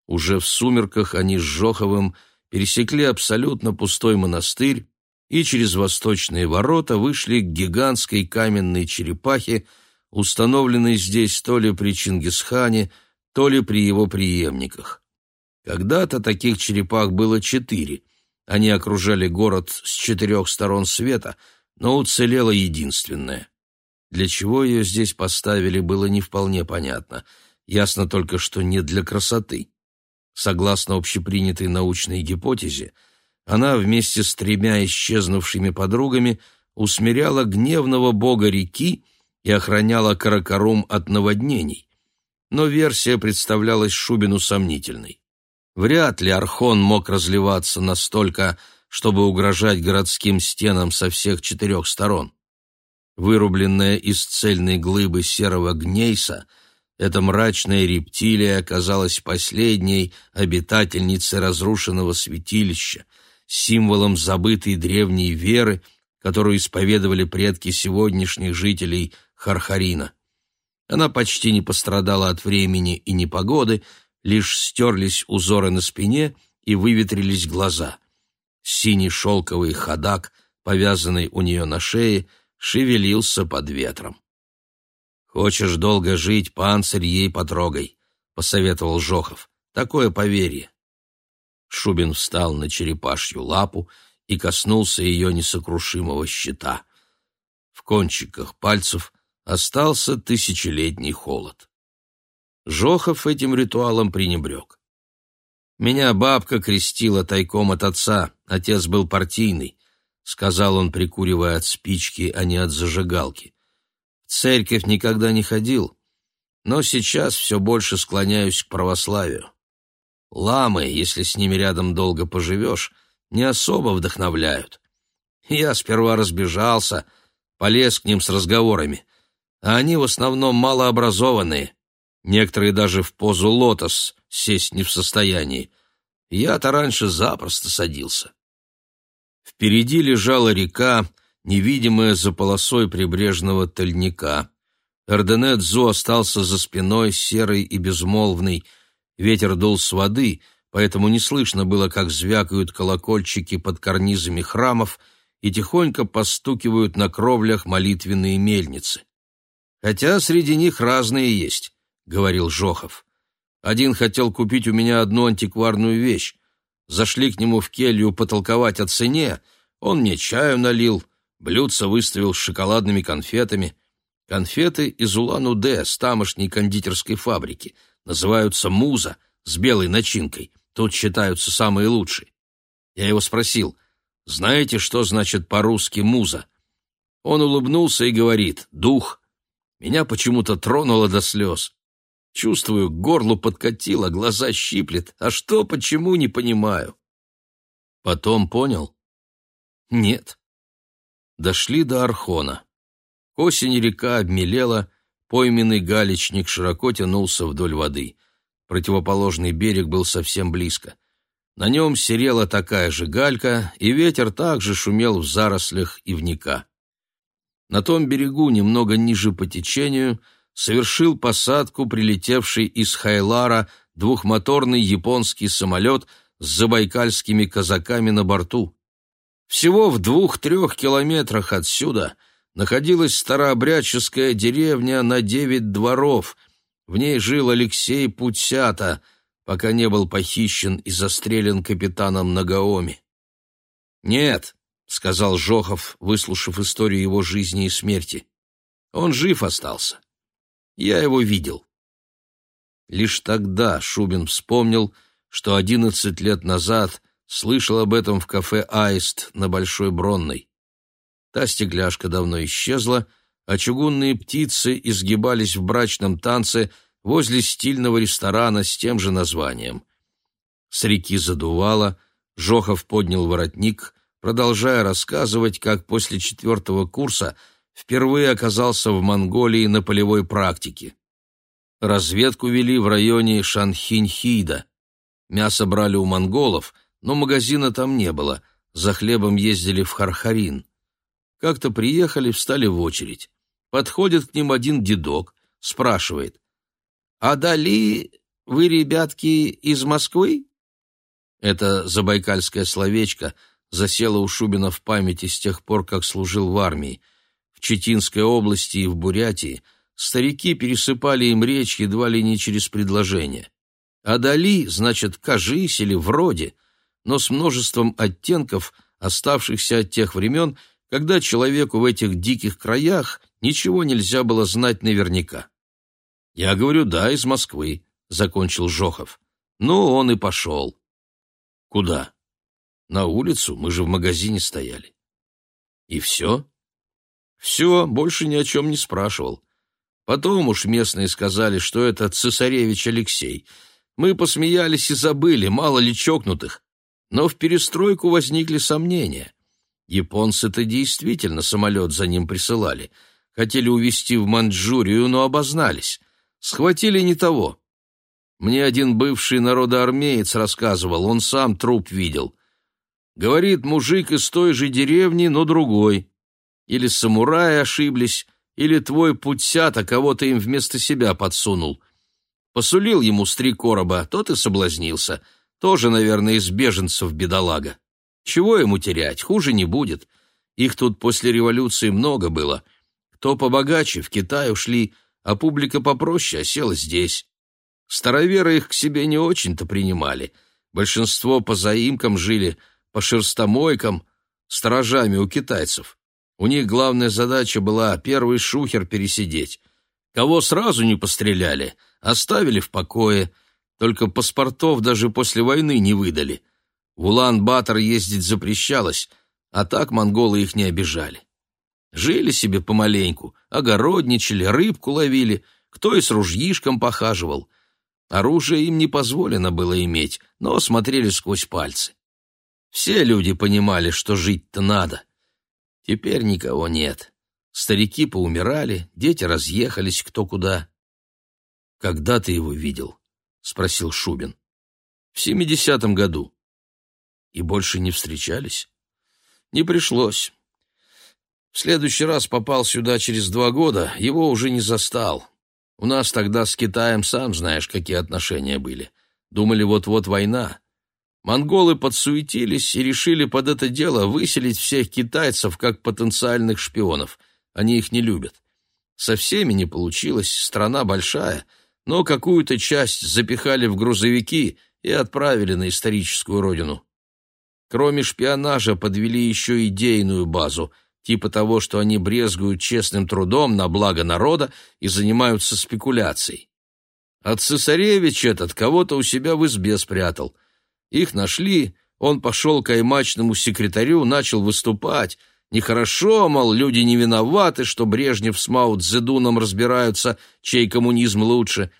Уже в сумерках они с Жоховым пересекли абсолютно пустой монастырь и через восточные ворота вышли к гигантской каменной черепахе, установленной здесь то ли при Чингисхане, то ли при его преемниках. Когда-то таких черепах было четыре. Они окружали город с четырех сторон света, но уцелела единственная. Для чего ее здесь поставили, было не вполне понятно. Ясно только, что не для красоты. Согласно общепринятой научной гипотезе, она вместе с тремя исчезнувшими подругами усмиряла гневного бога реки и охраняла Каракарум от наводнений. Но версия представлялась Шубину сомнительной. Вряд ли Архон мог разливаться настолько, чтобы угрожать городским стенам со всех четырех сторон. Вырубленная из цельной глыбы серого гнейса, эта мрачная рептилия оказалась последней обитательницей разрушенного святилища, символом забытой древней веры, которую исповедовали предки сегодняшних жителей Хархарина. Она почти не пострадала от времени и непогоды, лишь стерлись узоры на спине и выветрились глаза. Синий шелковый ходак, повязанный у нее на шее, шевелился под ветром. «Хочешь долго жить, панцирь ей потрогай», — посоветовал Жохов. «Такое поверье». Шубин встал на черепашью лапу и коснулся ее несокрушимого щита. В кончиках пальцев остался тысячелетний холод. Жохов этим ритуалом пренебрег. «Меня бабка крестила тайком от отца, отец был партийный», — сказал он, прикуривая от спички, а не от зажигалки. «В церковь никогда не ходил, но сейчас все больше склоняюсь к православию. Ламы, если с ними рядом долго поживешь, не особо вдохновляют. Я сперва разбежался, полез к ним с разговорами, а они в основном малообразованные, некоторые даже в позу лотос сесть не в состоянии. Я-то раньше запросто садился. Впереди лежала река, невидимая за полосой прибрежного тальника. Эрденет-Зу остался за спиной, серый и безмолвный, Ветер дул с воды, поэтому не слышно было, как звякают колокольчики под карнизами храмов и тихонько постукивают на кровлях молитвенные мельницы. «Хотя среди них разные есть», — говорил Жохов. «Один хотел купить у меня одну антикварную вещь. Зашли к нему в келью потолковать о цене, он мне чаю налил, блюдце выставил с шоколадными конфетами. Конфеты из Улан-Удэ, с тамошней кондитерской фабрики — называются «Муза» с белой начинкой. Тут считаются самые лучшие. Я его спросил, знаете, что значит по-русски «муза»? Он улыбнулся и говорит «дух». Меня почему-то тронуло до слез. Чувствую, горло подкатило, глаза щиплет. А что, почему, не понимаю. Потом понял? Нет. Дошли до Архона. К река обмелела, Пойменный галечник широко тянулся вдоль воды. Противоположный берег был совсем близко. На нем серела такая же галька, и ветер также шумел в зарослях ивника. На том берегу, немного ниже по течению, совершил посадку прилетевший из Хайлара двухмоторный японский самолет с забайкальскими казаками на борту. Всего в двух-трех километрах отсюда находилась старообрядческая деревня на девять дворов. В ней жил Алексей Путсята, пока не был похищен и застрелен капитаном Нагаоми. «Нет», — сказал Жохов, выслушав историю его жизни и смерти. «Он жив остался. Я его видел». Лишь тогда Шубин вспомнил, что одиннадцать лет назад слышал об этом в кафе «Аист» на Большой Бронной. Та стегляшка давно исчезла, а чугунные птицы изгибались в брачном танце возле стильного ресторана с тем же названием. С реки задувало, Жохов поднял воротник, продолжая рассказывать, как после четвертого курса впервые оказался в Монголии на полевой практике. Разведку вели в районе Шанхинхида. Мясо брали у монголов, но магазина там не было, за хлебом ездили в Хархарин. Как-то приехали, встали в очередь. Подходит к ним один дедок, спрашивает, «А Дали вы, ребятки, из Москвы?» Это забайкальское словечко засело у Шубина в памяти с тех пор, как служил в армии. В Читинской области и в Бурятии старики пересыпали им речь едва ли не через предложение. А Дали, значит, кажись или вроде, но с множеством оттенков, оставшихся от тех времен, когда человеку в этих диких краях ничего нельзя было знать наверняка. «Я говорю, да, из Москвы», — закончил Жохов. Ну, он и пошел. «Куда?» «На улицу, мы же в магазине стояли». «И все?» «Все, больше ни о чем не спрашивал. Потом уж местные сказали, что это цесаревич Алексей. Мы посмеялись и забыли, мало ли чокнутых. Но в перестройку возникли сомнения. Японцы-то действительно самолет за ним присылали. Хотели увезти в Маньчжурию, но обознались. Схватили не того. Мне один бывший народоармеец рассказывал, он сам труп видел. Говорит, мужик из той же деревни, но другой. Или самураи ошиблись, или твой путсята кого-то им вместо себя подсунул. Посулил ему с три короба, тот и соблазнился. Тоже, наверное, из беженцев бедолага. Чего ему терять, хуже не будет. Их тут после революции много было. Кто побогаче, в Китай ушли, а публика попроще осела здесь. Староверы их к себе не очень-то принимали. Большинство по заимкам жили, по шерстомойкам, сторожами у китайцев. У них главная задача была первый шухер пересидеть. Кого сразу не постреляли, оставили в покое, только паспортов даже после войны не выдали. В Улан-Батор ездить запрещалось, а так монголы их не обижали. Жили себе помаленьку, огородничали, рыбку ловили, кто и с ружьишком похаживал. Оружие им не позволено было иметь, но смотрели сквозь пальцы. Все люди понимали, что жить-то надо. Теперь никого нет. Старики поумирали, дети разъехались кто куда. «Когда ты его видел?» — спросил Шубин. «В семидесятом году». «И больше не встречались?» «Не пришлось. В следующий раз попал сюда через два года, его уже не застал. У нас тогда с Китаем, сам знаешь, какие отношения были. Думали, вот-вот война. Монголы подсуетились и решили под это дело выселить всех китайцев как потенциальных шпионов. Они их не любят. Со всеми не получилось, страна большая, но какую-то часть запихали в грузовики и отправили на историческую родину. Кроме шпионажа подвели еще идейную базу — типа того, что они брезгуют честным трудом на благо народа и занимаются спекуляцией. А цесаревич этот кого-то у себя в избе спрятал. Их нашли, он пошел к аймачному секретарю, начал выступать. Нехорошо, мол, люди не виноваты, что Брежнев с Мао Цзэдуном разбираются, чей коммунизм лучше.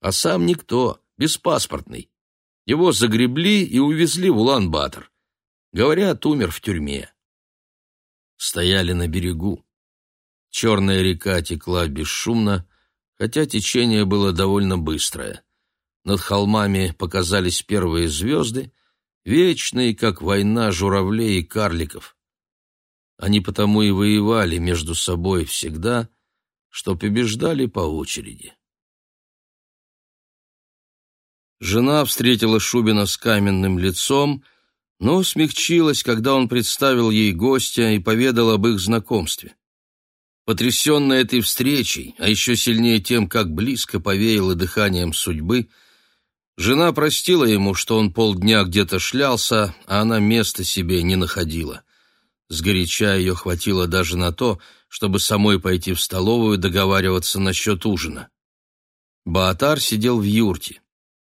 А сам никто, беспаспортный. Его загребли и увезли в Улан-Батор. Говорят, умер в тюрьме стояли на берегу. Черная река текла бесшумно, хотя течение было довольно быстрое. Над холмами показались первые звезды, вечные, как война журавлей и карликов. Они потому и воевали между собой всегда, что побеждали по очереди. Жена встретила Шубина с каменным лицом — но смягчилась, когда он представил ей гостя и поведал об их знакомстве. Потрясенная этой встречей, а еще сильнее тем, как близко повеяло дыханием судьбы, Жена простила ему, что он полдня где-то шлялся, а она места себе не находила. Сгоряча ее хватило даже на то, чтобы самой пойти в столовую договариваться насчет ужина. Баатар сидел в юрте.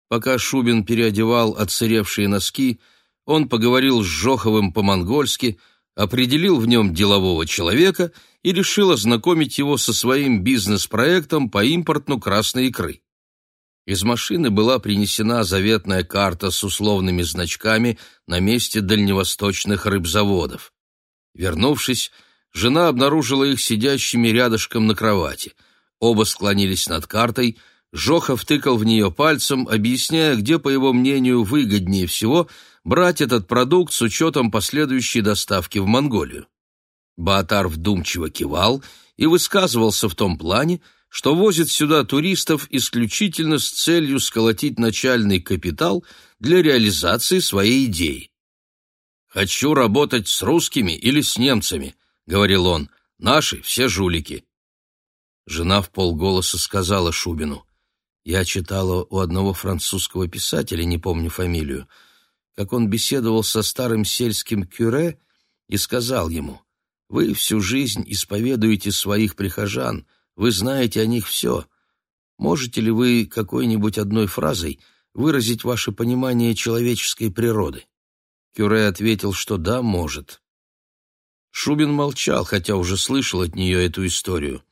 Пока Шубин переодевал отсыревшие носки, он поговорил с Жоховым по-монгольски, определил в нем делового человека и решил ознакомить его со своим бизнес-проектом по импорту красной икры. Из машины была принесена заветная карта с условными значками на месте дальневосточных рыбзаводов. Вернувшись, жена обнаружила их сидящими рядышком на кровати. Оба склонились над картой, Жохов тыкал в нее пальцем, объясняя, где, по его мнению, выгоднее всего брать этот продукт с учетом последующей доставки в Монголию. Баатар вдумчиво кивал и высказывался в том плане, что возит сюда туристов исключительно с целью сколотить начальный капитал для реализации своей идеи. «Хочу работать с русскими или с немцами», — говорил он. «Наши все жулики». Жена в полголоса сказала Шубину. «Я читала у одного французского писателя, не помню фамилию, как он беседовал со старым сельским кюре и сказал ему, «Вы всю жизнь исповедуете своих прихожан, вы знаете о них все. Можете ли вы какой-нибудь одной фразой выразить ваше понимание человеческой природы? Кюре ответил, что да, может. Шубин молчал, хотя уже слышал от нее эту историю.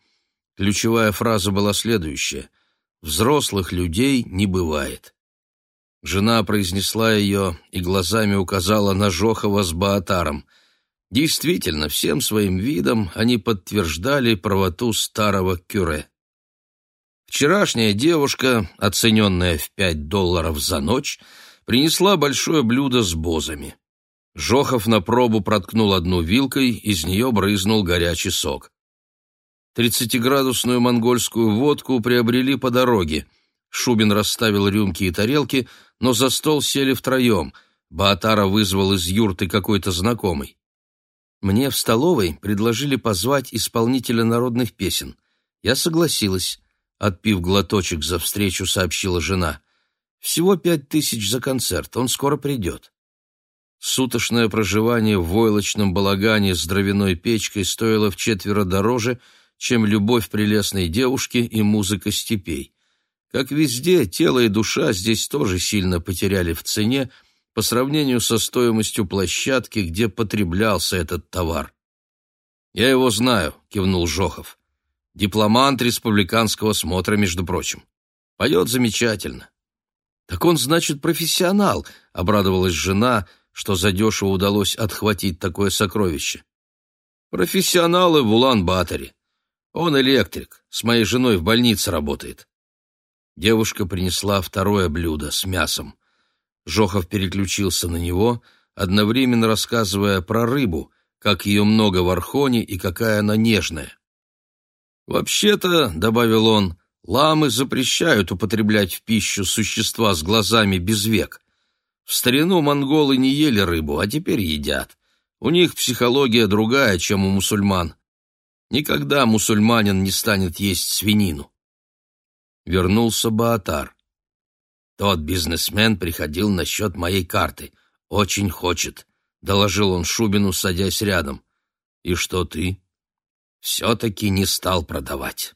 Ключевая фраза была следующая. «Взрослых людей не бывает». Жена произнесла ее и глазами указала на Жохова с Баатаром. Действительно, всем своим видом они подтверждали правоту старого кюре. Вчерашняя девушка, оцененная в пять долларов за ночь, принесла большое блюдо с бозами. Жохов на пробу проткнул одну вилкой, из нее брызнул горячий сок. Тридцатиградусную монгольскую водку приобрели по дороге. Шубин расставил рюмки и тарелки, но за стол сели втроем. Баатара вызвал из юрты какой-то знакомый. Мне в столовой предложили позвать исполнителя народных песен. Я согласилась. Отпив глоточек за встречу, сообщила жена. Всего пять тысяч за концерт, он скоро придет. Суточное проживание в войлочном балагане с дровяной печкой стоило в четверо дороже, чем любовь прелестной девушки и музыка степей. Как везде, тело и душа здесь тоже сильно потеряли в цене, по сравнению со стоимостью площадки, где потреблялся этот товар. «Я его знаю», — кивнул Жохов. «Дипломант республиканского смотра, между прочим. Поет замечательно». «Так он, значит, профессионал», — обрадовалась жена, что задешево удалось отхватить такое сокровище. «Профессионалы в Улан-Баторе. Он электрик, с моей женой в больнице работает». Девушка принесла второе блюдо с мясом. Жохов переключился на него, одновременно рассказывая про рыбу, как ее много в Архоне и какая она нежная. «Вообще-то», — добавил он, — «ламы запрещают употреблять в пищу существа с глазами без век. В старину монголы не ели рыбу, а теперь едят. У них психология другая, чем у мусульман. Никогда мусульманин не станет есть свинину». Вернулся Баатар. Тот бизнесмен приходил насчет моей карты. Очень хочет, — доложил он Шубину, садясь рядом. И что ты? Все-таки не стал продавать.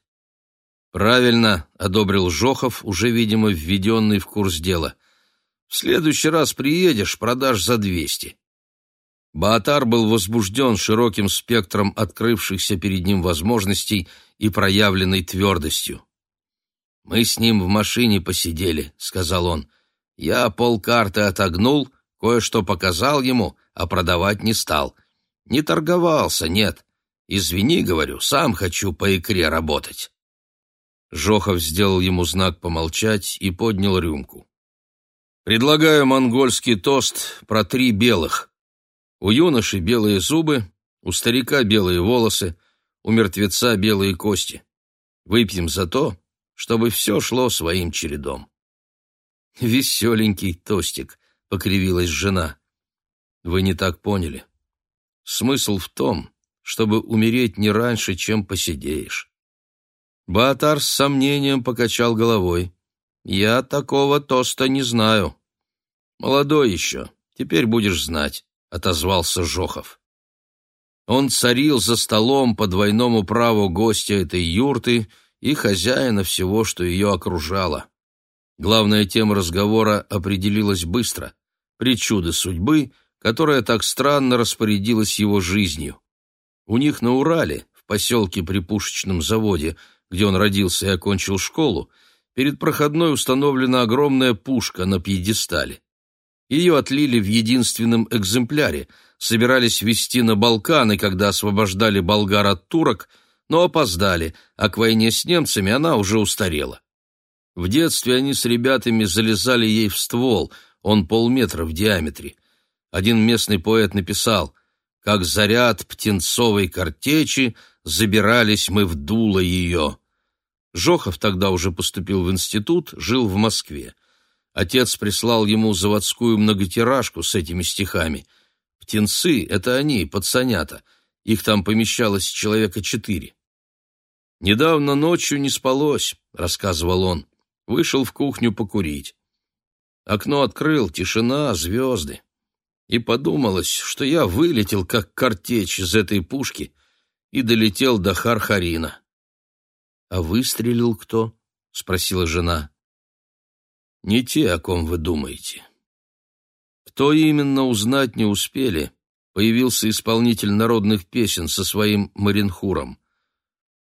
Правильно, — одобрил Жохов, уже, видимо, введенный в курс дела. В следующий раз приедешь, продашь за двести. Баатар был возбужден широким спектром открывшихся перед ним возможностей и проявленной твердостью. «Мы с ним в машине посидели», — сказал он. «Я полкарты отогнул, кое-что показал ему, а продавать не стал. Не торговался, нет. Извини, говорю, сам хочу по икре работать». Жохов сделал ему знак помолчать и поднял рюмку. «Предлагаю монгольский тост про три белых. У юноши белые зубы, у старика белые волосы, у мертвеца белые кости. Выпьем за то, чтобы все шло своим чередом. «Веселенький тостик», — покривилась жена. «Вы не так поняли. Смысл в том, чтобы умереть не раньше, чем посидеешь». Баатар с сомнением покачал головой. Я такого тоста не знаю. Молодой еще, теперь будешь знать, отозвался Жохов. Он царил за столом по двойному праву гостя этой юрты и хозяина всего, что ее окружало. Главная тема разговора определилась быстро — причуды судьбы, которая так странно распорядилась его жизнью. У них на Урале, в поселке при пушечном заводе, где он родился и окончил школу, перед проходной установлена огромная пушка на пьедестале. Ее отлили в единственном экземпляре, собирались везти на Балканы, когда освобождали болгар от турок, но опоздали, а к войне с немцами она уже устарела. В детстве они с ребятами залезали ей в ствол, он полметра в диаметре. Один местный поэт написал «Как заряд птенцовой картечи забирались мы в дуло ее». Жохов тогда уже поступил в институт, жил в Москве. Отец прислал ему заводскую многотиражку с этими стихами. Птенцы — это они, пацанята. Их там помещалось человека четыре. «Недавно ночью не спалось», — рассказывал он. Вышел в кухню покурить. Окно открыл, тишина, звезды. И подумалось, что я вылетел, как картечь из этой пушки, и долетел до Хархарина. — А выстрелил кто? — спросила жена. — Не те, о ком вы думаете. Кто именно узнать не успели, появился исполнитель народных песен со своим Маринхуром.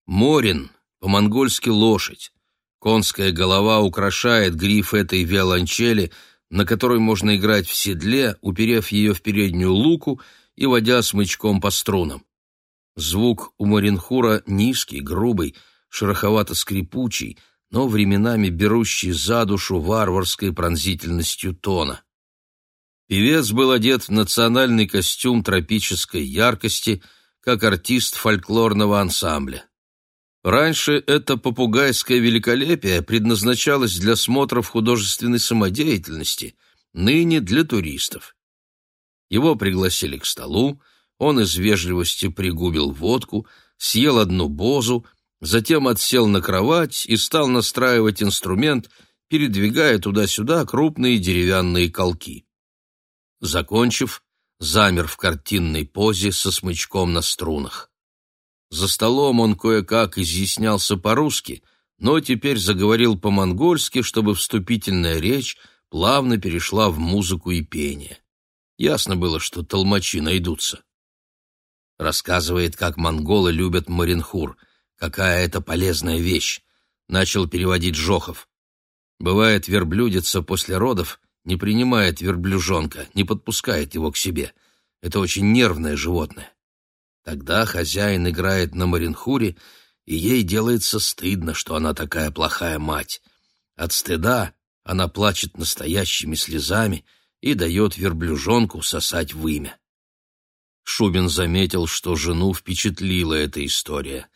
Морин, по-монгольски лошадь. Конская голова украшает гриф этой виолончели, на которой можно играть в седле, уперев ее в переднюю луку и водя смычком по струнам. Звук у Маринхура низкий, грубый, шероховато-скрипучий, но временами берущий за душу варварской пронзительностью тона. Певец был одет в национальный костюм тропической яркости, как артист фольклорного ансамбля. Раньше это попугайское великолепие предназначалось для смотров художественной самодеятельности, ныне для туристов. Его пригласили к столу, он из вежливости пригубил водку, съел одну бозу, затем отсел на кровать и стал настраивать инструмент, передвигая туда-сюда крупные деревянные колки. Закончив, замер в картинной позе со смычком на струнах. За столом он кое-как изъяснялся по-русски, но теперь заговорил по-монгольски, чтобы вступительная речь плавно перешла в музыку и пение. Ясно было, что толмачи найдутся. Рассказывает, как монголы любят маринхур, какая это полезная вещь. Начал переводить Жохов. Бывает, верблюдица после родов не принимает верблюжонка, не подпускает его к себе. Это очень нервное животное. Тогда хозяин играет на Маринхуре, и ей делается стыдно, что она такая плохая мать. От стыда она плачет настоящими слезами и дает верблюжонку сосать вымя. Шубин заметил, что жену впечатлила эта история.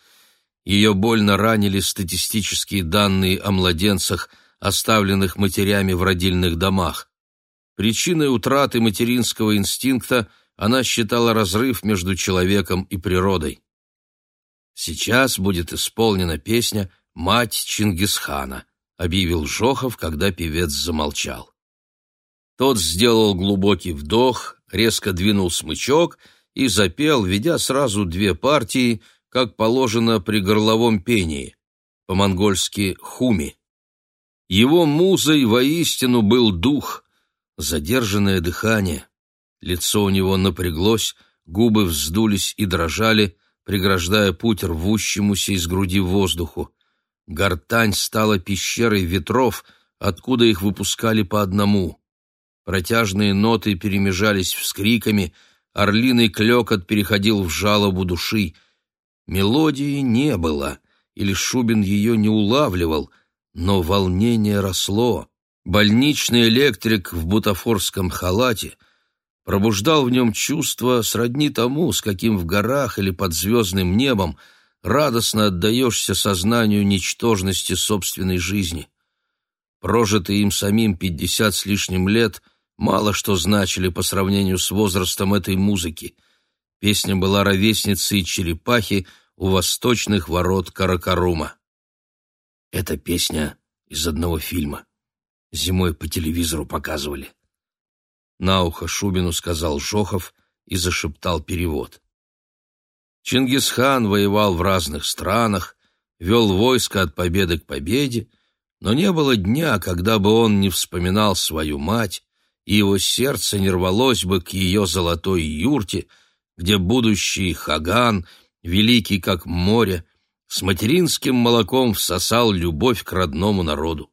Ее больно ранили статистические данные о младенцах, оставленных матерями в родильных домах. Причиной утраты материнского инстинкта – она считала разрыв между человеком и природой. «Сейчас будет исполнена песня «Мать Чингисхана», — объявил Жохов, когда певец замолчал. Тот сделал глубокий вдох, резко двинул смычок и запел, ведя сразу две партии, как положено при горловом пении, по-монгольски «хуми». Его музой воистину был дух, задержанное дыхание. Лицо у него напряглось, губы вздулись и дрожали, преграждая путь рвущемуся из груди воздуху. Гортань стала пещерой ветров, откуда их выпускали по одному. Протяжные ноты перемежались вскриками, орлиный клёкот переходил в жалобу души. Мелодии не было, или Шубин ее не улавливал, но волнение росло. Больничный электрик в бутафорском халате — пробуждал в нем чувство сродни тому, с каким в горах или под звездным небом радостно отдаешься сознанию ничтожности собственной жизни. Прожитые им самим пятьдесят с лишним лет мало что значили по сравнению с возрастом этой музыки. Песня была ровесницей черепахи у восточных ворот Каракарума. Эта песня из одного фильма. Зимой по телевизору показывали. На ухо Шубину сказал Жохов и зашептал перевод. Чингисхан воевал в разных странах, вел войско от победы к победе, но не было дня, когда бы он не вспоминал свою мать, и его сердце не рвалось бы к ее золотой юрте, где будущий Хаган, великий как море, с материнским молоком всосал любовь к родному народу.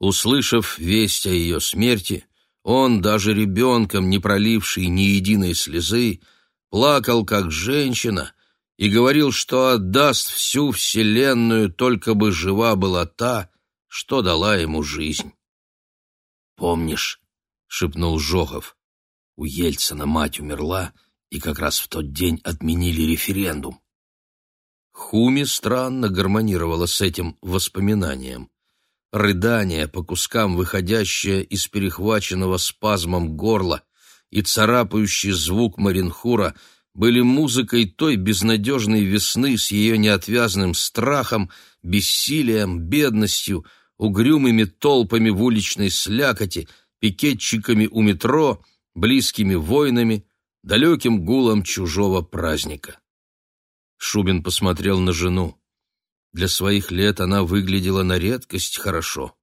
Услышав весть о ее смерти, он, даже ребенком, не проливший ни единой слезы, плакал как женщина и говорил, что отдаст всю вселенную, только бы жива была та, что дала ему жизнь. «Помнишь?» — шепнул Жохов. «У Ельцина мать умерла, и как раз в тот день отменили референдум». Хуми странно гармонировала с этим воспоминанием. Рыдание, по кускам выходящее из перехваченного спазмом горла, и царапающий звук Маринхура были музыкой той безнадежной весны с ее неотвязным страхом, бессилием, бедностью, угрюмыми толпами в уличной слякоти, пикетчиками у метро, близкими войнами, далеким гулом чужого праздника. Шубин посмотрел на жену. Для своих лет она выглядела на редкость хорошо.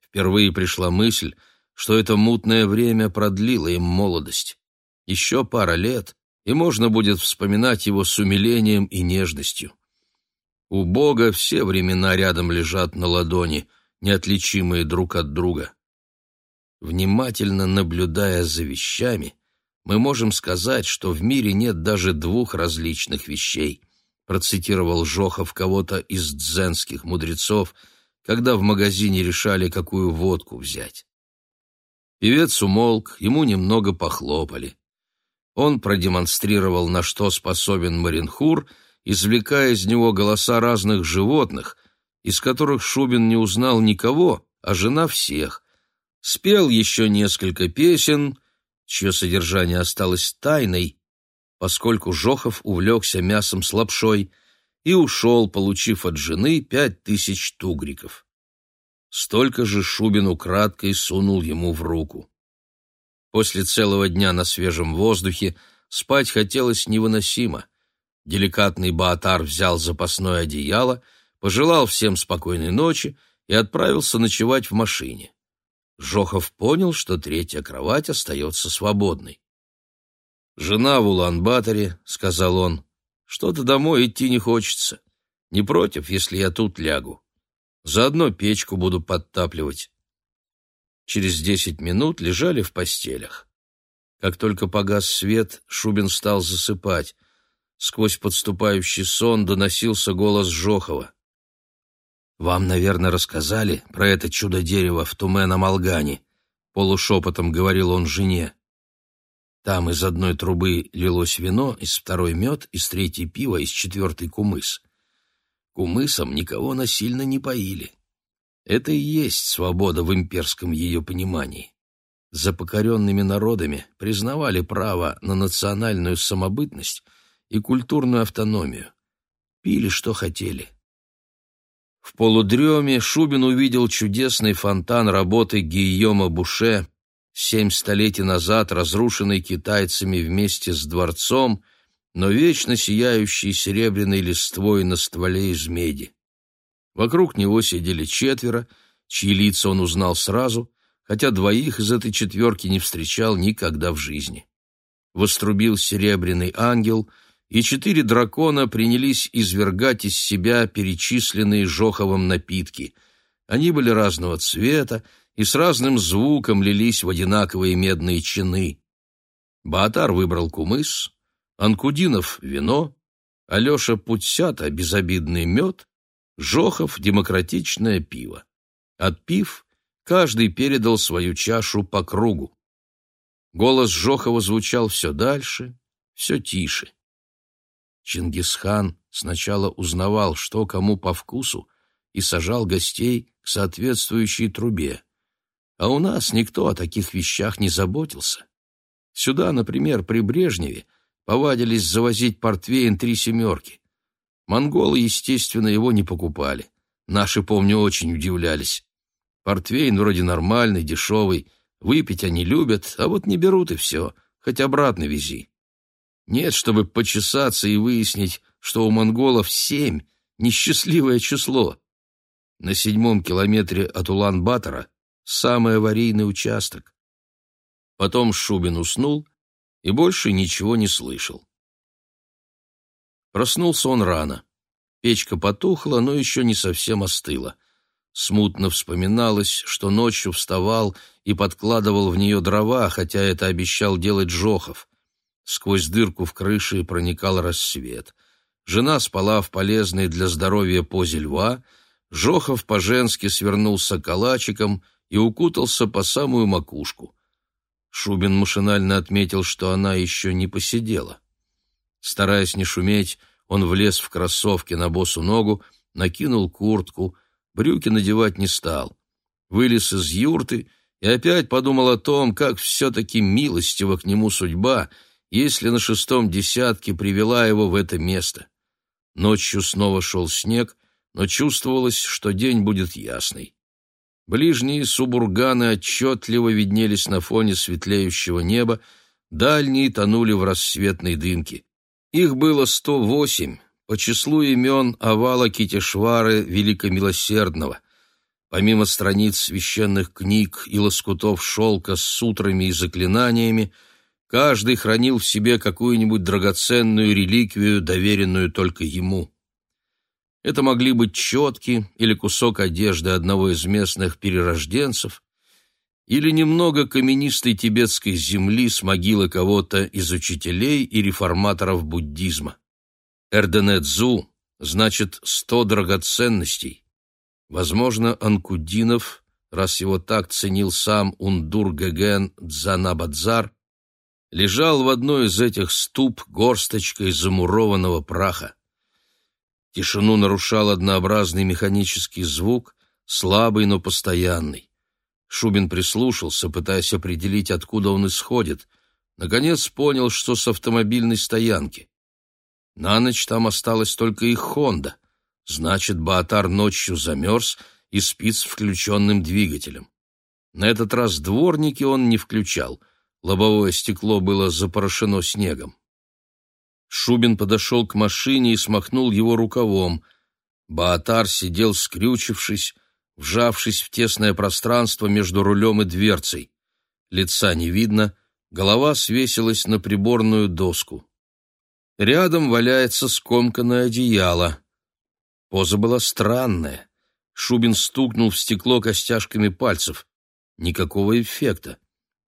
Впервые пришла мысль, что это мутное время продлило им молодость. Еще пара лет, и можно будет вспоминать его с умилением и нежностью. У Бога все времена рядом лежат на ладони, неотличимые друг от друга. Внимательно наблюдая за вещами, мы можем сказать, что в мире нет даже двух различных вещей, процитировал Жохов кого-то из дзенских мудрецов, когда в магазине решали, какую водку взять. Певец умолк, ему немного похлопали. Он продемонстрировал, на что способен Маринхур, извлекая из него голоса разных животных, из которых Шубин не узнал никого, а жена всех. Спел еще несколько песен, чье содержание осталось тайной, поскольку Жохов увлекся мясом с лапшой и ушел, получив от жены пять тысяч тугриков. Столько же Шубин украдкой сунул ему в руку. После целого дня на свежем воздухе спать хотелось невыносимо. Деликатный Баатар взял запасное одеяло, пожелал всем спокойной ночи и отправился ночевать в машине. Жохов понял, что третья кровать остается свободной. «Жена в Улан-Баторе», — сказал он, — «что-то домой идти не хочется. Не против, если я тут лягу». Заодно печку буду подтапливать. Через десять минут лежали в постелях. Как только погас свет, Шубин стал засыпать. Сквозь подступающий сон доносился голос Жохова. «Вам, наверное, рассказали про это чудо-дерево в Туме-на-Малгане», — полушепотом говорил он жене. Там из одной трубы лилось вино, из второй мед, из третьей пиво, из четвертой кумыс. Кумысом никого насильно не поили. Это и есть свобода в имперском ее понимании. За покоренными народами признавали право на национальную самобытность и культурную автономию. Пили, что хотели. В полудреме Шубин увидел чудесный фонтан работы Гийома Буше, семь столетий назад разрушенный китайцами вместе с дворцом но вечно сияющий серебряной листвой на стволе из меди. Вокруг него сидели четверо, чьи лица он узнал сразу, хотя двоих из этой четверки не встречал никогда в жизни. Вострубил серебряный ангел, и четыре дракона принялись извергать из себя перечисленные Жоховым напитки. Они были разного цвета и с разным звуком лились в одинаковые медные чины. Баатар выбрал кумыс, Анкудинов — вино, Алеша Путсята — безобидный мед, Жохов — демократичное пиво. Отпив, каждый передал свою чашу по кругу. Голос Жохова звучал все дальше, все тише. Чингисхан сначала узнавал, что кому по вкусу, и сажал гостей к соответствующей трубе. А у нас никто о таких вещах не заботился. Сюда, например, при Брежневе — повадились завозить портвейн три семерки. Монголы, естественно, его не покупали. Наши, помню, очень удивлялись. Портвейн вроде нормальный, дешевый, выпить они любят, а вот не берут и все, хоть обратно вези. Нет, чтобы почесаться и выяснить, что у монголов семь — несчастливое число. На седьмом километре от Улан-Батора самый аварийный участок. Потом Шубин уснул и больше ничего не слышал. Проснулся он рано. Печка потухла, но еще не совсем остыла. Смутно вспоминалось, что ночью вставал и подкладывал в нее дрова, хотя это обещал делать Жохов. Сквозь дырку в крыше проникал рассвет. Жена спала в полезной для здоровья позе льва, Жохов по-женски свернулся калачиком и укутался по самую макушку. Шубин машинально отметил, что она еще не посидела. Стараясь не шуметь, он влез в кроссовки на босу ногу, накинул куртку, брюки надевать не стал. Вылез из юрты и опять подумал о том, как все-таки милостива к нему судьба, если на шестом десятке привела его в это место. Ночью снова шел снег, но чувствовалось, что день будет ясный. Ближние субурганы отчетливо виднелись на фоне светлеющего неба, дальние тонули в рассветной дымке. Их было сто восемь, по числу имен овала Китешвары Великомилосердного. Помимо страниц священных книг и лоскутов шелка с сутрами и заклинаниями, каждый хранил в себе какую-нибудь драгоценную реликвию, доверенную только ему. Это могли быть четки или кусок одежды одного из местных перерожденцев, или немного каменистой тибетской земли с могилы кого-то из учителей и реформаторов буддизма. Эрденэдзу значит «сто драгоценностей». Возможно, Анкудинов, раз его так ценил сам Ундур-Геген Дзанабадзар, лежал в одной из этих ступ горсточкой замурованного праха. Тишину нарушал однообразный механический звук, слабый, но постоянный. Шубин прислушался, пытаясь определить, откуда он исходит. Наконец понял, что с автомобильной стоянки. На ночь там осталась только их «Хонда». Значит, Баатар ночью замерз и спит с включенным двигателем. На этот раз дворники он не включал. Лобовое стекло было запорошено снегом. Шубин подошел к машине и смахнул его рукавом. Баатар сидел скрючившись, вжавшись в тесное пространство между рулем и дверцей. Лица не видно, голова свесилась на приборную доску. Рядом валяется скомканное одеяло. Поза была странная. Шубин стукнул в стекло костяшками пальцев. Никакого эффекта.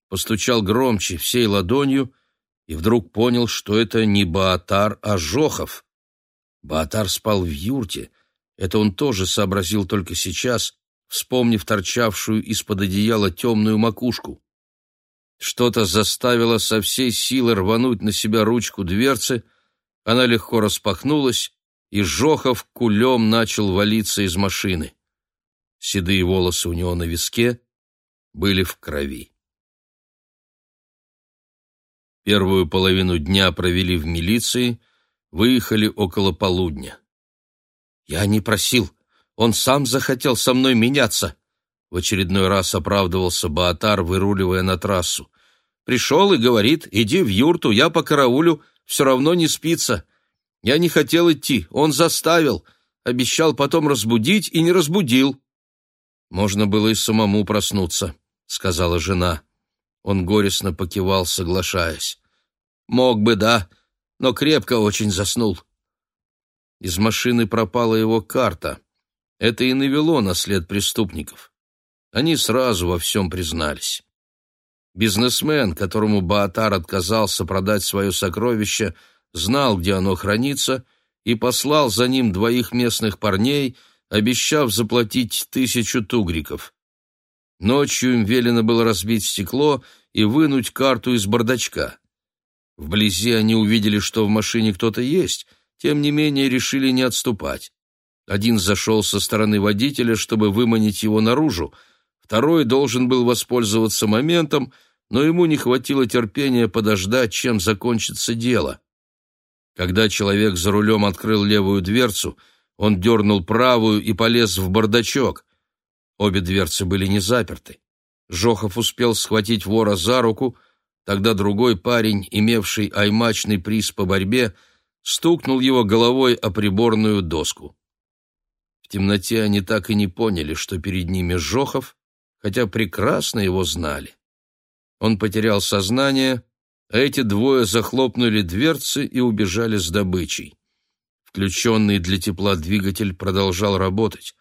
Постучал громче, всей ладонью — и вдруг понял, что это не Баатар, а Жохов. Баатар спал в юрте. Это он тоже сообразил только сейчас, вспомнив торчавшую из-под одеяла темную макушку. Что-то заставило со всей силы рвануть на себя ручку дверцы, она легко распахнулась, и Жохов кулем начал валиться из машины. Седые волосы у него на виске были в крови. Первую половину дня провели в милиции, выехали около полудня. «Я не просил, он сам захотел со мной меняться», — в очередной раз оправдывался Баатар, выруливая на трассу. «Пришел и говорит, иди в юрту, я по караулю, все равно не спится. Я не хотел идти, он заставил, обещал потом разбудить и не разбудил». «Можно было и самому проснуться», — сказала жена. Он горестно покивал, соглашаясь. «Мог бы, да, но крепко очень заснул». Из машины пропала его карта. Это и навело на след преступников. Они сразу во всем признались. Бизнесмен, которому Баатар отказался продать свое сокровище, знал, где оно хранится, и послал за ним двоих местных парней, обещав заплатить тысячу тугриков. Ночью им велено было разбить стекло и вынуть карту из бардачка. Вблизи они увидели, что в машине кто-то есть, тем не менее решили не отступать. Один зашел со стороны водителя, чтобы выманить его наружу, второй должен был воспользоваться моментом, но ему не хватило терпения подождать, чем закончится дело. Когда человек за рулем открыл левую дверцу, Он дернул правую и полез в бардачок. Обе дверцы были не заперты. Жохов успел схватить вора за руку, тогда другой парень, имевший аймачный приз по борьбе, стукнул его головой о приборную доску. В темноте они так и не поняли, что перед ними Жохов, хотя прекрасно его знали. Он потерял сознание, а эти двое захлопнули дверцы и убежали с добычей. Включенный для тепла двигатель продолжал работать.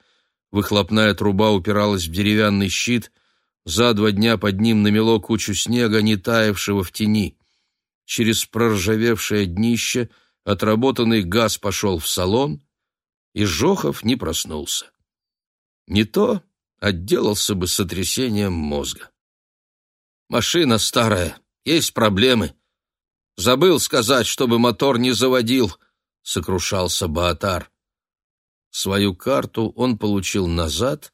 Выхлопная труба упиралась в деревянный щит, за два дня под ним намело кучу снега, не таявшего в тени. Через проржавевшее днище отработанный газ пошел в салон, и Жохов не проснулся. Не то отделался бы сотрясением мозга. «Машина старая, есть проблемы. Забыл сказать, чтобы мотор не заводил», — сокрушался Баатар. Свою карту он получил назад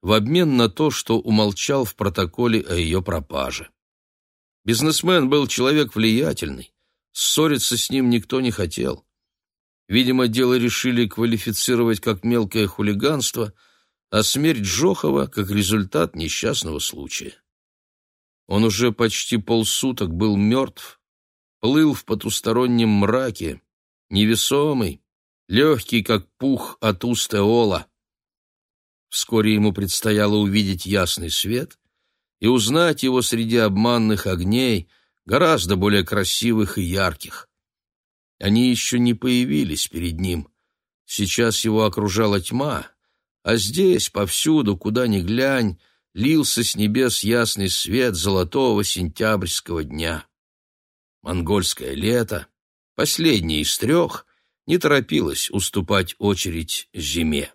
в обмен на то, что умолчал в протоколе о ее пропаже. Бизнесмен был человек влиятельный, ссориться с ним никто не хотел. Видимо, дело решили квалифицировать как мелкое хулиганство, а смерть Жохова как результат несчастного случая. Он уже почти полсуток был мертв, плыл в потустороннем мраке, невесомый, легкий, как пух от уст Эола. Вскоре ему предстояло увидеть ясный свет и узнать его среди обманных огней, гораздо более красивых и ярких. Они еще не появились перед ним. Сейчас его окружала тьма, а здесь, повсюду, куда ни глянь, лился с небес ясный свет золотого сентябрьского дня. Монгольское лето, последнее из трех, не торопилось уступать очередь зиме.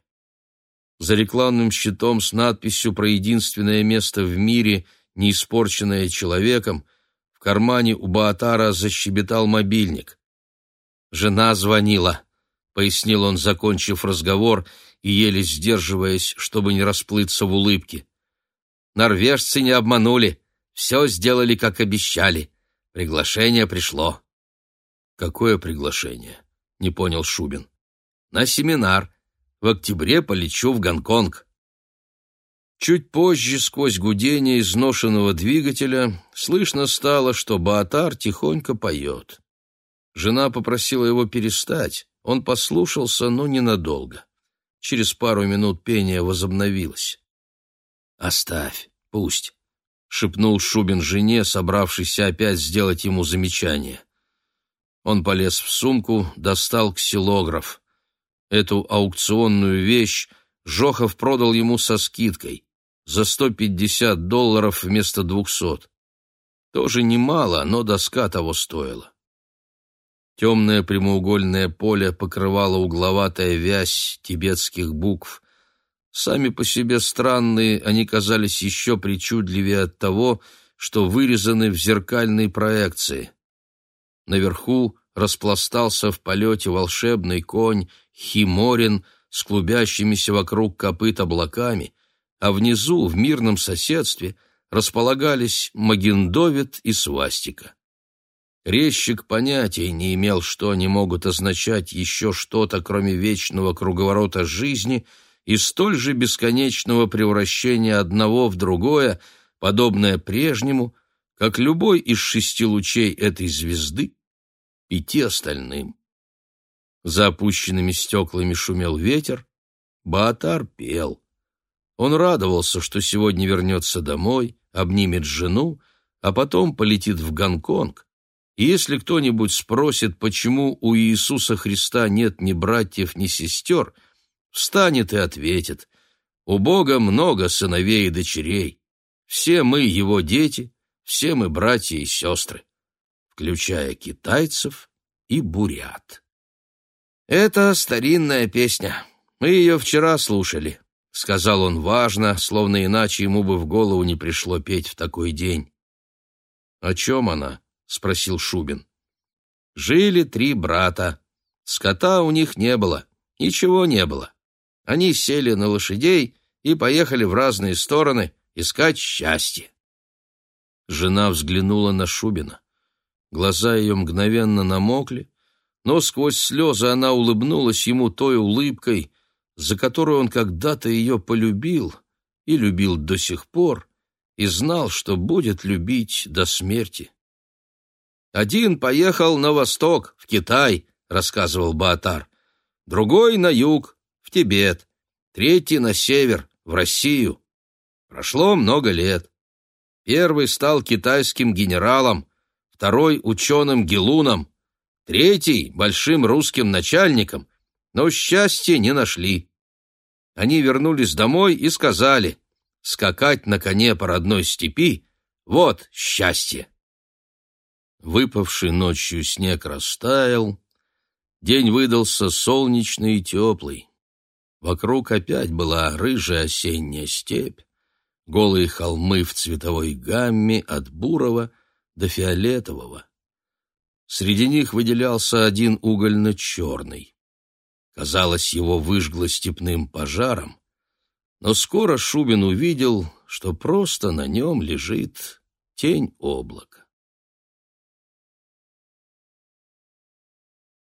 За рекламным щитом с надписью про единственное место в мире, не испорченное человеком, в кармане у Баатара защебетал мобильник. «Жена звонила», — пояснил он, закончив разговор и еле сдерживаясь, чтобы не расплыться в улыбке. Норвежцы не обманули. Все сделали, как обещали. Приглашение пришло. Какое приглашение? Не понял Шубин. На семинар. В октябре полечу в Гонконг. Чуть позже, сквозь гудение изношенного двигателя, слышно стало, что Баатар тихонько поет. Жена попросила его перестать. Он послушался, но ненадолго. Через пару минут пение возобновилось. «Оставь, пусть», — шепнул Шубин жене, собравшийся опять сделать ему замечание. Он полез в сумку, достал ксилограф. Эту аукционную вещь Жохов продал ему со скидкой за 150 долларов вместо 200. Тоже немало, но доска того стоила. Темное прямоугольное поле покрывало угловатая вязь тибетских букв, Сами по себе странные, они казались еще причудливее от того, что вырезаны в зеркальной проекции. Наверху распластался в полете волшебный конь Химорин с клубящимися вокруг копыт облаками, а внизу, в мирном соседстве, располагались Магендовит и Свастика. Резчик понятия не имел, что они могут означать еще что-то, кроме вечного круговорота жизни — и столь же бесконечного превращения одного в другое, подобное прежнему, как любой из шести лучей этой звезды, пяти остальным. За опущенными стеклами шумел ветер, Баатар пел. Он радовался, что сегодня вернется домой, обнимет жену, а потом полетит в Гонконг. И если кто-нибудь спросит, почему у Иисуса Христа нет ни братьев, ни сестер — встанет и ответит, «У Бога много сыновей и дочерей. Все мы его дети, все мы братья и сестры, включая китайцев и бурят». «Это старинная песня. Мы ее вчера слушали», — сказал он важно, словно иначе ему бы в голову не пришло петь в такой день. «О чем она?» — спросил Шубин. «Жили три брата. Скота у них не было, ничего не было. Они сели на лошадей и поехали в разные стороны искать счастье. Жена взглянула на Шубина. Глаза ее мгновенно намокли, но сквозь слезы она улыбнулась ему той улыбкой, за которую он когда-то ее полюбил и любил до сих пор, и знал, что будет любить до смерти. «Один поехал на восток, в Китай», — рассказывал Баатар, «другой на юг, в Тибет, третий на север, в Россию. Прошло много лет. Первый стал китайским генералом, второй — ученым-гелуном, третий — большим русским начальником, но счастья не нашли. Они вернулись домой и сказали, скакать на коне по родной степи — вот счастье. Выпавший ночью снег растаял, день выдался солнечный и теплый. Вокруг опять была рыжая осенняя степь, голые холмы в цветовой гамме от бурого до фиолетового. Среди них выделялся один угольно-черный. Казалось, его выжгло степным пожаром, но скоро Шубин увидел, что просто на нем лежит тень облака.